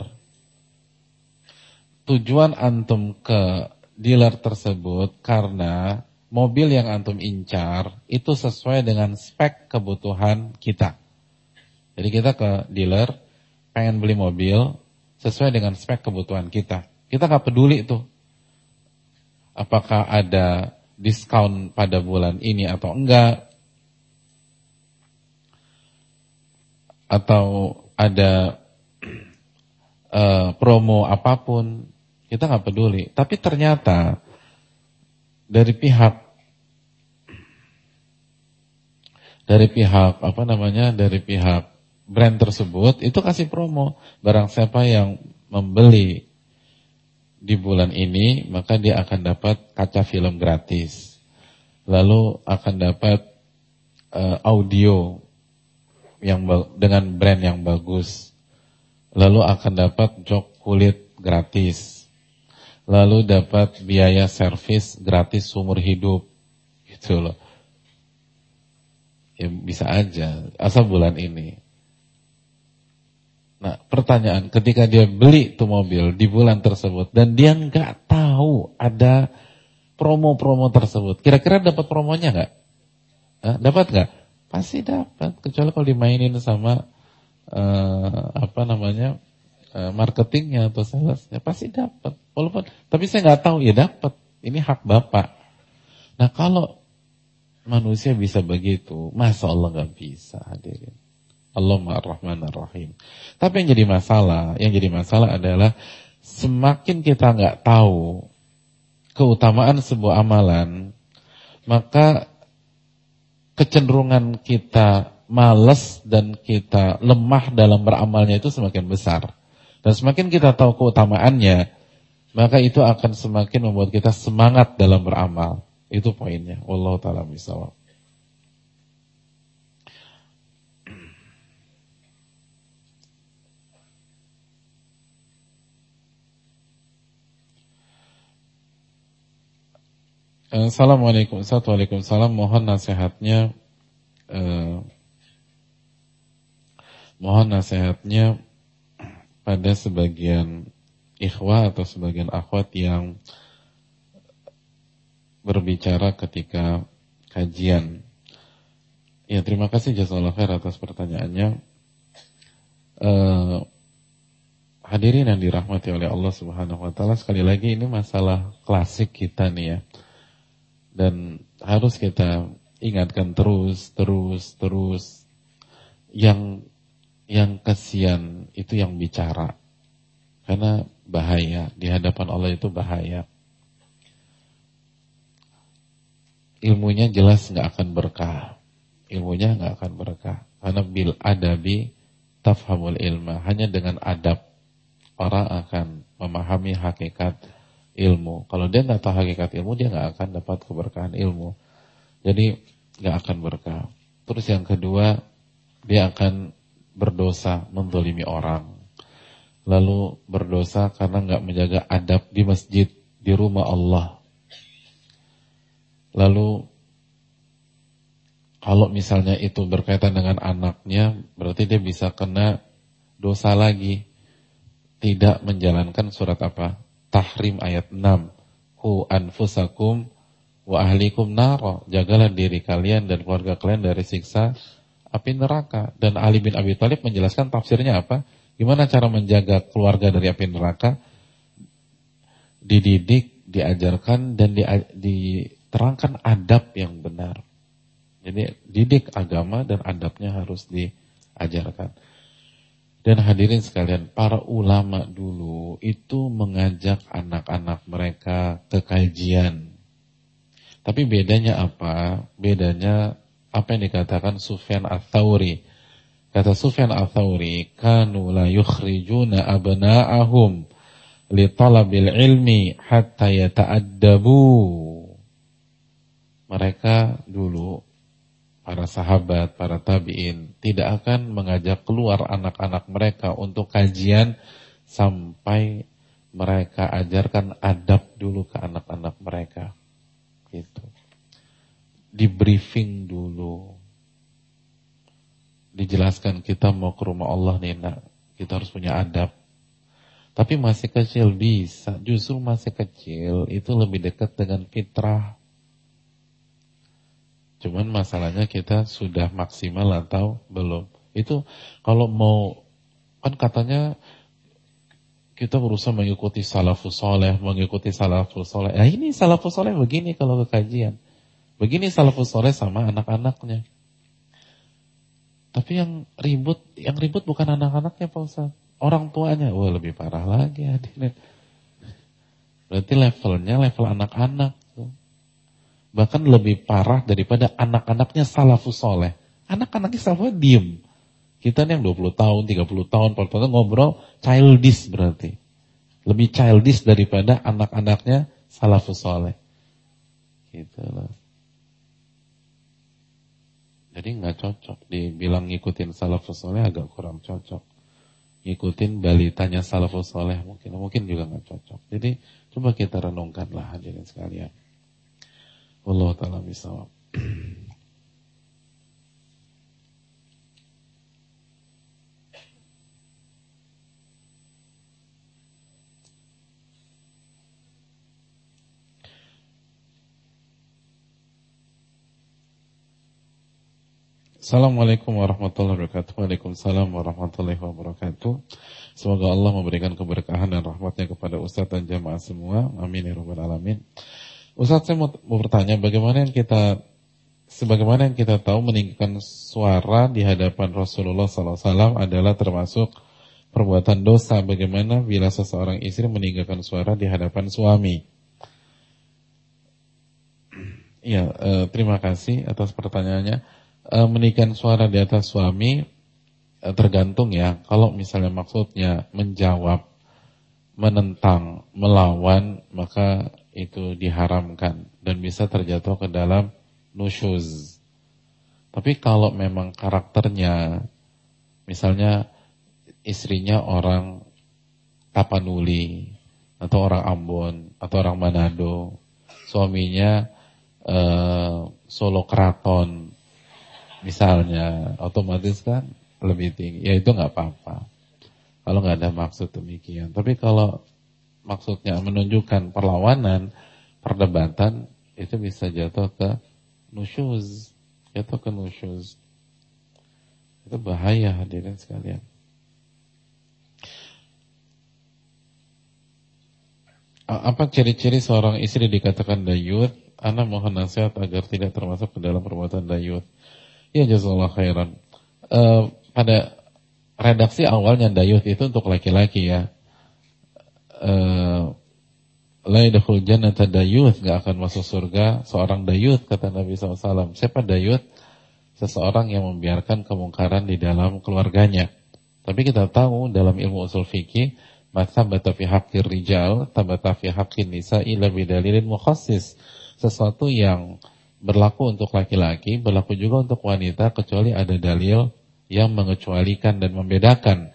Tujuan antum ke dealer tersebut karena mobil yang antum incar itu sesuai dengan spek kebutuhan kita. Jadi kita ke dealer pengen beli mobil sesuai dengan spek kebutuhan kita. Kita nggak peduli itu apakah ada diskon pada bulan ini atau enggak, atau ada uh, promo apa pun, kita nggak peduli. Tapi ternyata dari pihak dari pihak apa namanya dari pihak brand tersebut itu kasih promo barang siapa yang membeli di bulan ini maka dia akan dapat kaca film gratis lalu akan dapat uh, audio yang dengan brand yang bagus. Lalu akan dapat jok kulit gratis. Lalu dapat biaya servis gratis seumur hidup. Gitu loh. Ya bisa aja, asal bulan ini. Nah, pertanyaan, ketika dia beli tuh mobil di bulan tersebut dan dia nggak tahu ada promo-promo tersebut, kira-kira dapat promonya nggak? Dapat nggak? Pasti dapat, kecuali kalau dimainin sama uh, apa namanya uh, marketingnya atau salesnya pasti dapat. Walaupun, tapi saya nggak tahu ya dapat. Ini hak bapak. Nah kalau manusia bisa begitu, masa Allah nggak bisa hadirin. Allah Rahman Rahim. Tapi yang jadi masalah, yang jadi masalah adalah semakin kita nggak tahu keutamaan sebuah amalan, maka kecenderungan kita males dan kita lemah dalam beramalnya itu semakin besar. Dan semakin kita tahu keutamaannya, maka itu akan semakin membuat kita semangat dalam beramal. Itu poinnya. Wallahu taala misal. Assalamualaikum Assalamualaikum Mohon nasihatnya eh, Mohon nasihatnya Pada sebagian Ikhwah atau sebagian akhwat yang Berbicara ketika Kajian. Ya terima kasih Jazakallah khair atas pertanyaannya. Eh, Hadirin yang dirahmati oleh Allah Subhanahu wa taala, sekali lagi ini masalah klasik kita nih ya dan harus kita ingatkan terus, terus, terus. Yang yang kasihan itu yang bicara. Karena bahaya, di hadapan Allah itu bahaya. Ilmunya jelas nggak akan berkah. Ilmunya nggak akan berkah. Karena bil adabi tafhamul ilma. Hanya dengan adab orang akan memahami hakikat ilmu. Kalau dia nggak tahu hakikat ilmu, dia nggak akan dapat keberkahan ilmu. Jadi nggak akan berkah. Terus yang kedua, dia akan berdosa mendolimi orang. Lalu berdosa karena nggak menjaga adab di masjid, di rumah Allah. Lalu kalau misalnya itu berkaitan dengan anaknya, berarti dia bisa kena dosa lagi. Tidak menjalankan surat apa? Tahrim ayat 6. Hu anfusakum wa ahlikum naro. Jagalah diri kalian dan keluarga kalian dari siksa api neraka. Dan Ali bin Abi Thalib menjelaskan tafsirnya apa? Gimana cara menjaga keluarga dari api neraka? Dididik, diajarkan, dan di, diterangkan adab yang benar. Jadi didik agama dan adabnya harus diajarkan. Dan hadirin sekalian, para ulama dulu itu mengajak anak-anak mereka ke kajian. Tapi bedanya apa? Bedanya apa yang dikatakan Sufyan Ats-Tsauri. Kata Sufyan Ats-Tsauri, "Kanu la yukhrijuna abna'ahum li talabil ilmi hatta yata'addabu." Mereka dulu para sahabat, para tabi'in tidak akan mengajak keluar anak-anak mereka untuk kajian sampai mereka ajarkan adab dulu ke anak-anak mereka. Gitu. Di briefing dulu. Dijelaskan kita mau ke rumah Allah nih nak, kita harus punya adab. Tapi masih kecil bisa, justru masih kecil itu lebih dekat dengan fitrah Cuman masalahnya kita sudah maksimal atau belum. Itu kalau mau kan katanya kita berusaha mengikuti salafus soleh, mengikuti salafus soleh. Nah ini salafus soleh begini kalau ke kajian. Begini salafus soleh sama anak-anaknya. Tapi yang ribut, yang ribut bukan anak-anaknya Pak Ustaz. Orang tuanya, wah lebih parah lagi hadirin. Berarti levelnya level anak-anak bahkan lebih parah daripada anak-anaknya salafus soleh. Anak-anaknya salafus diem. Kita nih yang 20 tahun, 30 tahun, 40 tahun ngobrol childish berarti. Lebih childish daripada anak-anaknya salafus soleh. Gitu loh. Jadi nggak cocok. Dibilang ngikutin salafus soleh agak kurang cocok. Ngikutin balitanya salafus soleh mungkin mungkin juga nggak cocok. Jadi coba kita renungkanlah hadirin sekalian. Allah taala bisawab. Assalamualaikum warahmatullahi wabarakatuh. Waalaikumsalam warahmatullahi wabarakatuh. Semoga Allah memberikan keberkahan dan rahmatnya kepada Ustadz dan jamaah semua. Amin ya rabbal alamin. Ustaz saya mau, bertanya bagaimana yang kita sebagaimana yang kita tahu meninggikan suara di hadapan Rasulullah SAW adalah termasuk perbuatan dosa. Bagaimana bila seseorang istri meninggalkan suara di hadapan suami. Ya, eh, terima kasih atas pertanyaannya. Eh, meninggalkan suara di atas suami eh, tergantung ya. Kalau misalnya maksudnya menjawab, menentang, melawan, maka itu diharamkan dan bisa terjatuh ke dalam nusyuz. Tapi kalau memang karakternya, misalnya istrinya orang Tapanuli atau orang Ambon atau orang Manado, suaminya uh, Solo Keraton misalnya, otomatis kan lebih tinggi. Ya itu nggak apa-apa. Kalau nggak ada maksud demikian. Tapi kalau maksudnya menunjukkan perlawanan, perdebatan, itu bisa jatuh ke nusyuz. Jatuh ke nusyuz. Itu bahaya hadirin sekalian. Apa ciri-ciri seorang istri dikatakan dayut? Anak mohon nasihat agar tidak termasuk ke dalam perbuatan dayut. Ya jazakallah khairan. Uh, pada redaksi awalnya dayut itu untuk laki-laki ya. Uh, La yadkhul jannata dayut gak akan masuk surga seorang dayut kata Nabi SAW. Siapa dayut? Seseorang yang membiarkan kemungkaran di dalam keluarganya. Tapi kita tahu dalam ilmu usul fikih maka fi haqqir rijal, tabata fi haqqin nisa'i lebih dalilin mukhassis. Sesuatu yang berlaku untuk laki-laki, berlaku juga untuk wanita, kecuali ada dalil yang mengecualikan dan membedakan.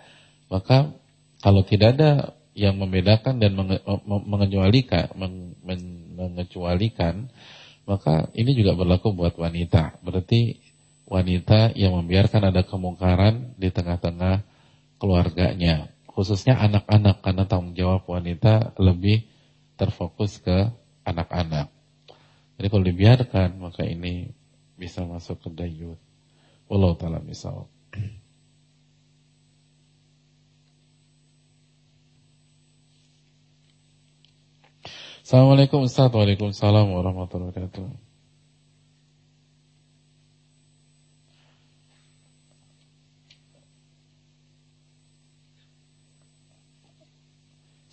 Maka kalau tidak ada yang membedakan dan menge mengecualikan, menge mengecualikan, maka ini juga berlaku buat wanita. Berarti wanita yang membiarkan ada kemungkaran di tengah-tengah keluarganya khususnya anak-anak karena tanggung jawab wanita lebih terfokus ke anak-anak. Jadi kalau dibiarkan maka ini bisa masuk ke dayut. Wallahu taala misal. Assalamualaikum Ustaz Waalaikumsalam warahmatullahi wabarakatuh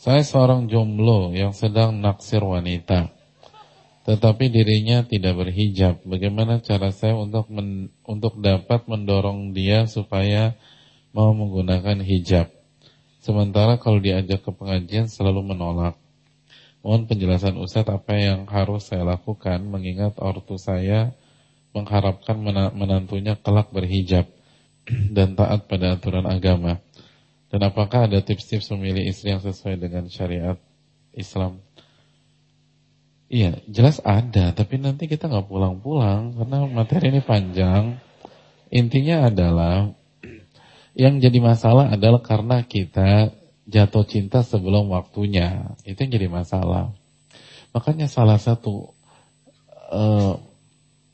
Saya seorang jomblo yang sedang naksir wanita, tetapi dirinya tidak berhijab. Bagaimana cara saya untuk men, untuk dapat mendorong dia supaya mau menggunakan hijab? Sementara kalau diajak ke pengajian selalu menolak. Mohon penjelasan Ustadz apa yang harus saya lakukan mengingat ortu saya mengharapkan menantunya kelak berhijab dan taat pada aturan agama. Dan apakah ada tips-tips memilih istri yang sesuai dengan syariat Islam? Iya, jelas ada, tapi nanti kita nggak pulang-pulang karena materi ini panjang. Intinya adalah yang jadi masalah adalah karena kita jatuh cinta sebelum waktunya. Itu yang jadi masalah. Makanya salah satu uh,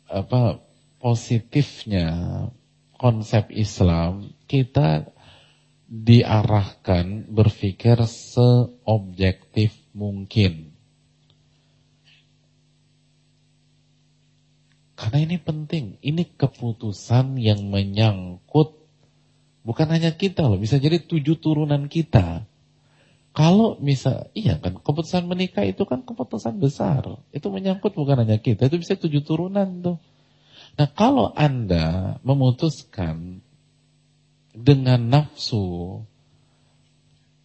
apa positifnya konsep Islam kita diarahkan berpikir seobjektif mungkin. Karena ini penting, ini keputusan yang menyangkut bukan hanya kita loh, bisa jadi tujuh turunan kita. Kalau misal, iya kan, keputusan menikah itu kan keputusan besar. Itu menyangkut bukan hanya kita, itu bisa tujuh turunan tuh. Nah kalau Anda memutuskan dengan nafsu,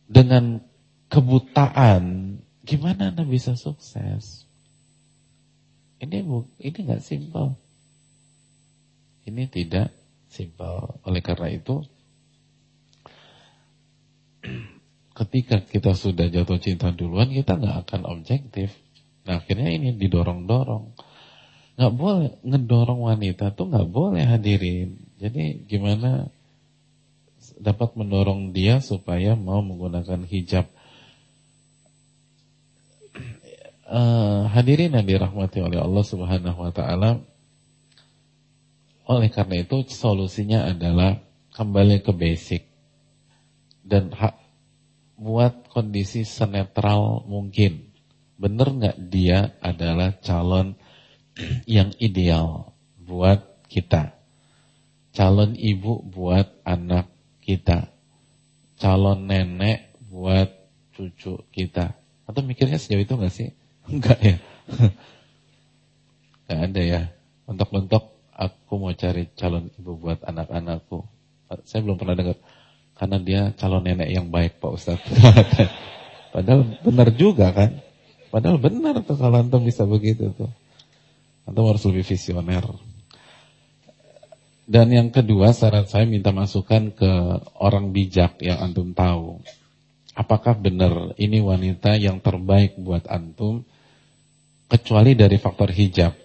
dengan kebutaan, gimana anda bisa sukses? Ini bu, ini nggak simpel. Ini tidak simpel. Oleh karena itu, ketika kita sudah jatuh cinta duluan, kita nggak akan objektif. Nah akhirnya ini didorong-dorong. Nggak boleh ngedorong wanita tuh nggak boleh hadirin. Jadi gimana dapat mendorong dia supaya mau menggunakan hijab. Uh, hadirin yang dirahmati oleh Allah Subhanahu wa taala. Oleh karena itu solusinya adalah kembali ke basic dan hak buat kondisi senetral mungkin. Benar nggak dia adalah calon yang ideal buat kita? Calon ibu buat anak kita. calon nenek buat cucu kita. Atau mikirnya sejauh itu nggak sih? Enggak ya. Enggak ada ya. Untuk-untuk aku mau cari calon ibu buat anak-anakku. Saya belum pernah dengar. Karena dia calon nenek yang baik Pak Ustadz. Padahal benar juga kan. Padahal benar tuh kalau antum bisa begitu tuh. Antum harus lebih visioner. Dan yang kedua, saran saya minta masukan ke orang bijak yang antum tahu. Apakah benar ini wanita yang terbaik buat antum, kecuali dari faktor hijab.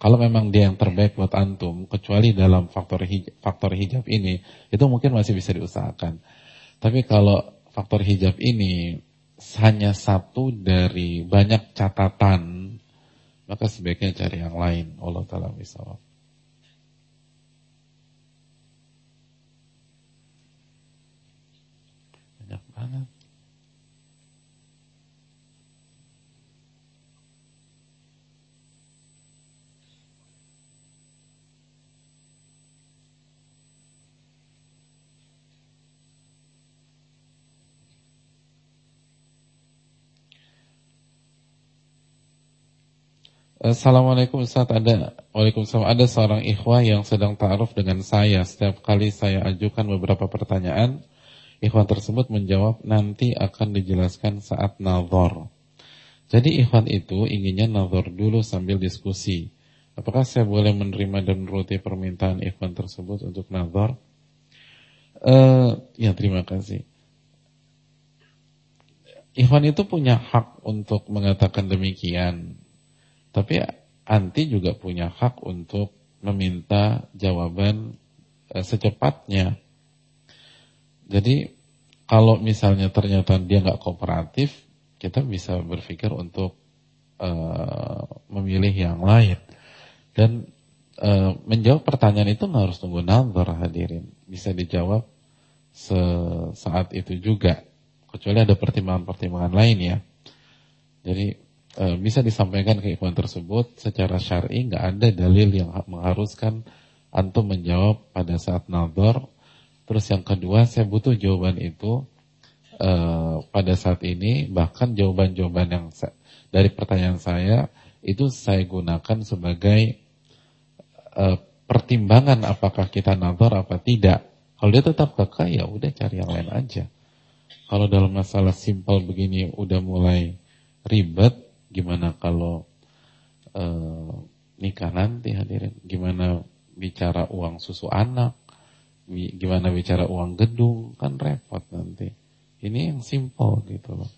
Kalau memang dia yang terbaik buat antum, kecuali dalam faktor hijab, faktor hijab ini, itu mungkin masih bisa diusahakan. Tapi kalau faktor hijab ini hanya satu dari banyak catatan, maka sebaiknya cari yang lain. Allah Ta'ala misal. Banyak banget. Assalamualaikum Ustaz. Ada Waalaikumsalam. Ada seorang ikhwah yang sedang ta'aruf dengan saya. Setiap kali saya ajukan beberapa pertanyaan Ikhwan tersebut menjawab nanti akan dijelaskan saat nazar. Jadi ikhwan itu inginnya nazar dulu sambil diskusi. Apakah saya boleh menerima dan menuruti permintaan ikhwan tersebut untuk nazar? Uh, ya terima kasih. Ikhwan itu punya hak untuk mengatakan demikian tapi anti juga punya hak untuk meminta jawaban e, secepatnya. Jadi kalau misalnya ternyata dia nggak kooperatif, kita bisa berpikir untuk e, memilih yang lain. Dan e, menjawab pertanyaan itu nggak harus tunggu nazar hadirin, bisa dijawab saat itu juga. Kecuali ada pertimbangan-pertimbangan lain ya. Jadi e, bisa disampaikan ke ikhwan tersebut secara syar'i nggak ada dalil yang mengharuskan antum menjawab pada saat nazar. Terus yang kedua saya butuh jawaban itu e, pada saat ini bahkan jawaban-jawaban yang dari pertanyaan saya itu saya gunakan sebagai e, pertimbangan apakah kita nazar apa tidak. Kalau dia tetap kekeh ya udah cari yang lain aja. Kalau dalam masalah simpel begini udah mulai ribet, Gimana kalau e, nikah nanti hadirin? Gimana bicara uang susu anak? Gimana bicara uang gedung? Kan repot nanti. Ini yang simple gitu loh.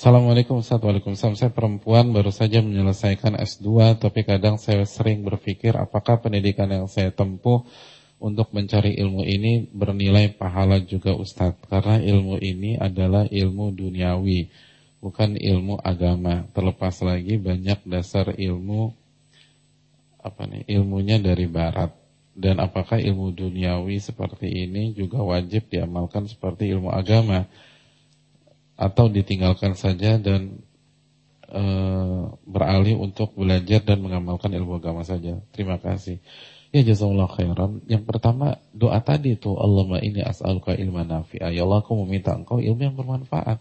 Assalamualaikum Ustaz Waalaikumsalam Saya perempuan baru saja menyelesaikan S2 Tapi kadang saya sering berpikir Apakah pendidikan yang saya tempuh untuk mencari ilmu ini bernilai pahala juga Ustadz. Karena ilmu ini adalah ilmu duniawi bukan ilmu agama. Terlepas lagi banyak dasar ilmu apa nih ilmunya dari barat. Dan apakah ilmu duniawi seperti ini juga wajib diamalkan seperti ilmu agama? Atau ditinggalkan saja dan e, beralih untuk belajar dan mengamalkan ilmu agama saja? Terima kasih Ya jazakallah khairan. Yang pertama doa tadi itu Allahumma ini as'aluka ilman nafi'a. Ya Allah aku meminta engkau ilmu yang bermanfaat.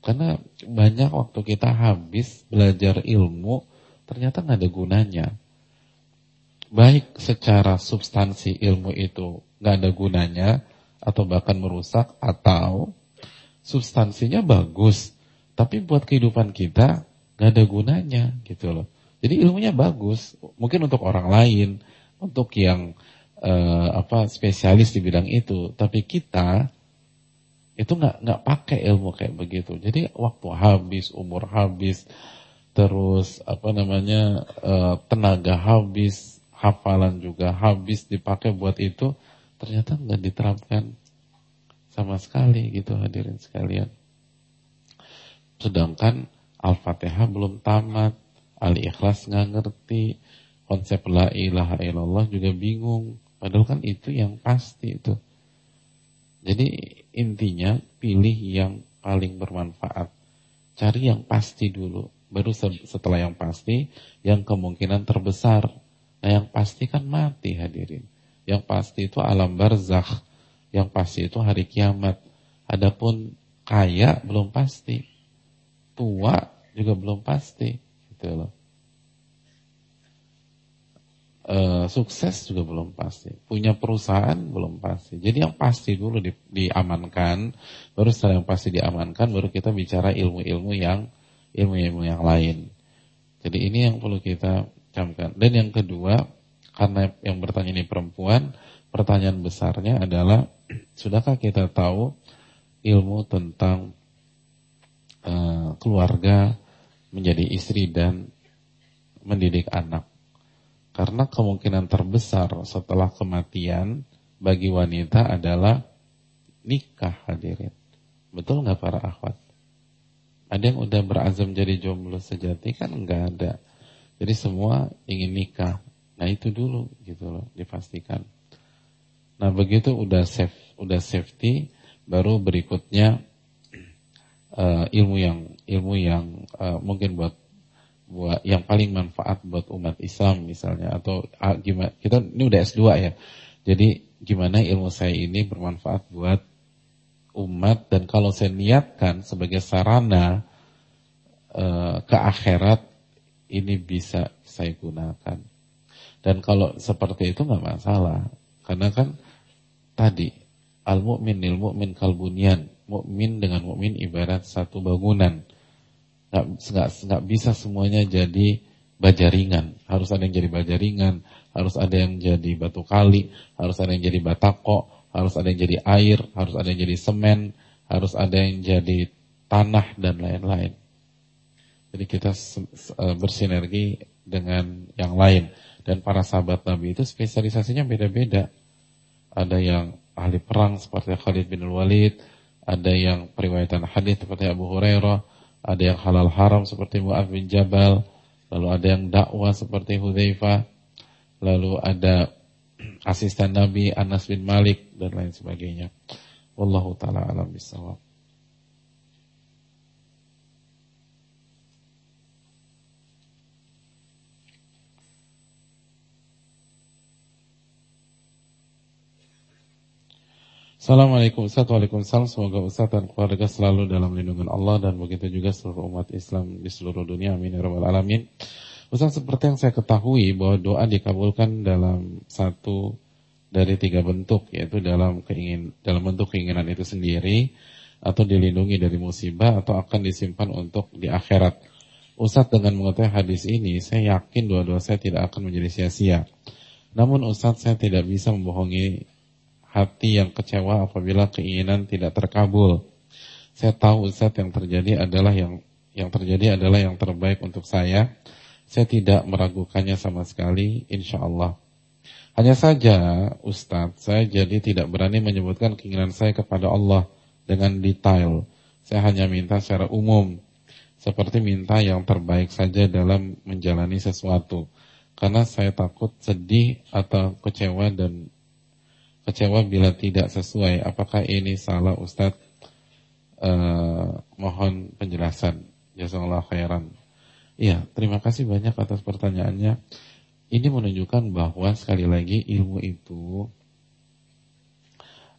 Karena banyak waktu kita habis belajar ilmu ternyata nggak ada gunanya. Baik secara substansi ilmu itu nggak ada gunanya atau bahkan merusak atau substansinya bagus tapi buat kehidupan kita nggak ada gunanya gitu loh. Jadi ilmunya bagus, mungkin untuk orang lain, untuk yang uh, apa spesialis di bidang itu, tapi kita itu nggak nggak pakai ilmu kayak begitu. Jadi waktu habis, umur habis, terus apa namanya uh, tenaga habis, hafalan juga habis dipakai buat itu, ternyata nggak diterapkan sama sekali gitu hadirin sekalian. Sedangkan Al-Fatihah belum tamat, Al-Ikhlas nggak ngerti, konsep la ilaha illallah juga bingung. Padahal kan itu yang pasti itu. Jadi intinya pilih yang paling bermanfaat. Cari yang pasti dulu. baru setelah yang pasti, yang kemungkinan terbesar. Nah yang pasti kan mati hadirin. Yang pasti itu alam barzakh. Yang pasti itu hari kiamat. Adapun kaya belum pasti. Tua juga belum pasti. Gitu loh. E, sukses juga belum pasti. Punya perusahaan belum pasti. Jadi yang pasti dulu di, diamankan. Baru setelah yang pasti diamankan, baru kita bicara ilmu-ilmu yang ilmu-ilmu yang lain. Jadi ini yang perlu kita camkan. Dan yang kedua, karena yang bertanya ini perempuan, pertanyaan besarnya adalah, sudahkah kita tahu ilmu tentang uh, keluarga, menjadi istri dan mendidik anak? Karena kemungkinan terbesar setelah kematian bagi wanita adalah nikah hadirin. Betul nggak para akhwat? Ada yang udah berazam jadi jomblo sejati kan enggak ada. Jadi semua ingin nikah. Nah itu dulu gitu loh dipastikan. Nah begitu udah safe, udah safety, baru berikutnya uh, ilmu yang ilmu yang uh, mungkin buat buat yang paling manfaat buat umat Islam misalnya atau uh, gimana kita ini udah S2 ya. Jadi gimana ilmu saya ini bermanfaat buat umat dan kalau saya niatkan sebagai sarana uh, ke akhirat ini bisa saya gunakan. Dan kalau seperti itu nggak masalah, karena kan tadi al mukmin il mukmin kalbunian, mukmin dengan mukmin ibarat satu bangunan. Nggak, bisa semuanya jadi bajaringan. Harus ada yang jadi bajaringan, harus ada yang jadi batu kali, harus ada yang jadi batako, harus ada yang jadi air, harus ada yang jadi semen, harus ada yang jadi tanah dan lain-lain. Jadi kita e, bersinergi dengan yang lain. Dan para sahabat Nabi itu spesialisasinya beda-beda. Ada yang ahli perang seperti Khalid bin Walid, ada yang periwayatan hadis seperti Abu Hurairah, ada yang halal haram seperti Mu'ad bin Jabal, lalu ada yang dakwah seperti Hudzaifah, lalu ada asisten Nabi Anas bin Malik dan lain sebagainya. Wallahu taala alam bisawab. Assalamualaikum Ustaz, Waalaikumsalam Semoga Ustaz dan keluarga selalu dalam lindungan Allah Dan begitu juga seluruh umat Islam di seluruh dunia Amin ya Rabbal Alamin Ustaz seperti yang saya ketahui bahwa doa dikabulkan dalam satu dari tiga bentuk yaitu dalam keingin dalam bentuk keinginan itu sendiri atau dilindungi dari musibah atau akan disimpan untuk di akhirat. Ustaz dengan mengetahui hadis ini saya yakin dua-dua saya tidak akan menjadi sia-sia. Namun Ustaz saya tidak bisa membohongi hati yang kecewa apabila keinginan tidak terkabul. Saya tahu Ustaz yang terjadi adalah yang yang terjadi adalah yang terbaik untuk saya saya tidak meragukannya sama sekali, insya Allah. Hanya saja, Ustadz, saya jadi tidak berani menyebutkan keinginan saya kepada Allah dengan detail. Saya hanya minta secara umum, seperti minta yang terbaik saja dalam menjalani sesuatu. Karena saya takut sedih atau kecewa dan kecewa bila tidak sesuai. Apakah ini salah Ustadz? Uh, mohon penjelasan. Jazakallah khairan. Iya, terima kasih banyak atas pertanyaannya. Ini menunjukkan bahwa sekali lagi ilmu itu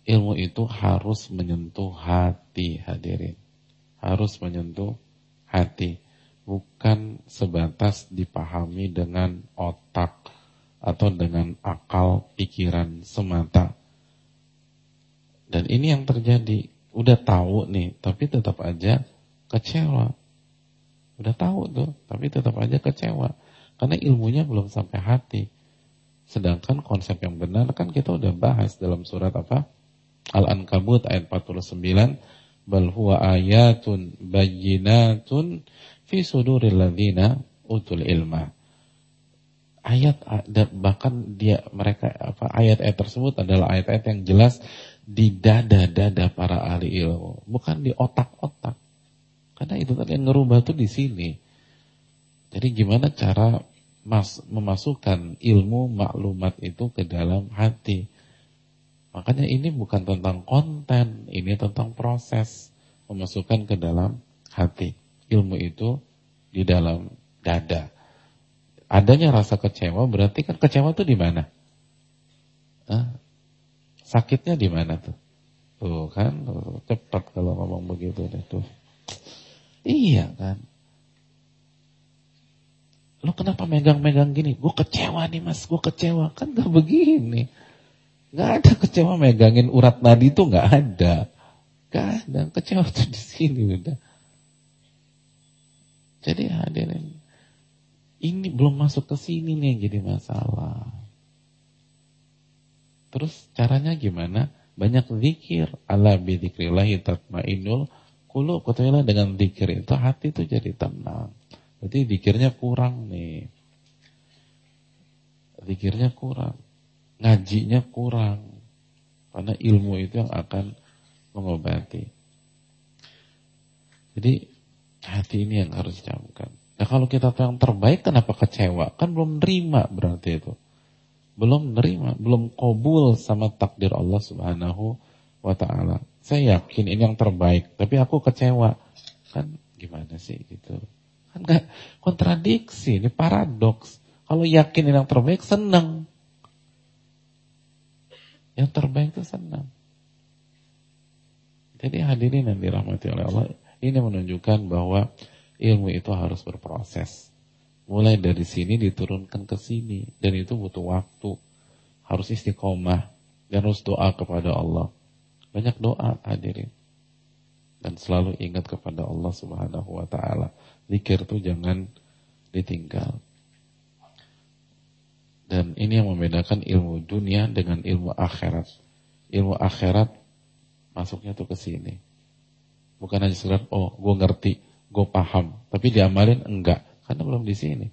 ilmu itu harus menyentuh hati hadirin. Harus menyentuh hati, bukan sebatas dipahami dengan otak atau dengan akal pikiran semata. Dan ini yang terjadi. Udah tahu nih, tapi tetap aja kecewa. Udah tahu tuh, tapi tetap aja kecewa. Karena ilmunya belum sampai hati. Sedangkan konsep yang benar kan kita udah bahas dalam surat apa? Al-Ankabut ayat 49. Bal huwa ayatun bayyinatun fi suduril ladina utul ilma. Ayat bahkan dia mereka apa ayat-ayat tersebut adalah ayat-ayat yang jelas di dada-dada para ahli ilmu, bukan di otak-otak. Karena itu tadi yang ngerubah tuh di sini. Jadi gimana cara mas, memasukkan ilmu maklumat itu ke dalam hati. Makanya ini bukan tentang konten, ini tentang proses memasukkan ke dalam hati. Ilmu itu di dalam dada. Adanya rasa kecewa berarti kan kecewa tuh di mana? Sakitnya di mana tuh? Tuh kan, cepat kalau ngomong begitu deh tuh. Iya kan. Lo kenapa megang-megang gini? Gue kecewa nih mas, gue kecewa. Kan gak begini. Gak ada kecewa megangin urat nadi itu gak ada. Gak ada, kecewa tuh di sini udah. Jadi hadirin, ini belum masuk ke sini nih yang jadi masalah. Terus caranya gimana? Banyak zikir. Ala bidzikrillahi tatmainul qulub. Ketahuilah dengan zikir itu hati itu jadi tenang. Berarti zikirnya kurang nih. Zikirnya kurang. Ngajinya kurang. Karena ilmu itu yang akan mengobati. Jadi hati ini yang harus dicamkan. Nah kalau kita yang terbaik kenapa kecewa? Kan belum nerima berarti itu. Belum nerima, belum kabul sama takdir Allah subhanahu wa ta'ala. Saya yakin ini yang terbaik, tapi aku kecewa. Kan gimana sih gitu. Kan gak kontradiksi, ini paradoks. Kalau yakin ini yang terbaik, senang. Yang terbaik itu senang. Jadi hadirin yang dirahmati oleh Allah, ini menunjukkan bahwa ilmu itu harus berproses. Mulai dari sini diturunkan ke sini dan itu butuh waktu. Harus istiqomah dan harus doa kepada Allah. Banyak doa hadirin. Dan selalu ingat kepada Allah Subhanahu wa taala. Zikir itu jangan ditinggal. Dan ini yang membedakan ilmu dunia dengan ilmu akhirat. Ilmu akhirat masuknya tuh ke sini. Bukan hanya sekedar oh gue ngerti, gue paham, tapi diamalin enggak, karena belum di sini.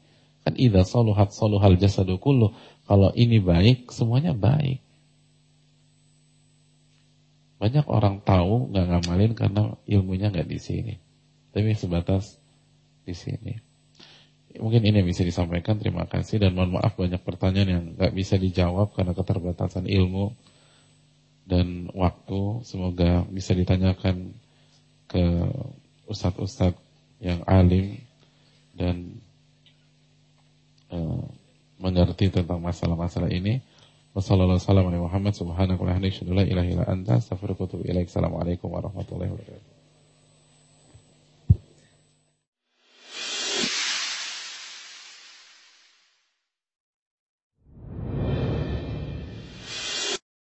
Kan idza saluhat saluhal jasadu kullu. Kalau ini baik, semuanya baik. Banyak orang tahu nggak ngamalin karena ilmunya nggak di sini. Tapi sebatas di sini. Mungkin ini yang bisa disampaikan. Terima kasih dan mohon maaf banyak pertanyaan yang nggak bisa dijawab karena keterbatasan ilmu dan waktu semoga bisa ditanyakan ke ustadz-ustadz yang alim dan uh, mengerti tentang masalah-masalah ini. Wassalamualaikum warahmatullahi wabarakatuh. Warahmatullahi wabarakatuh.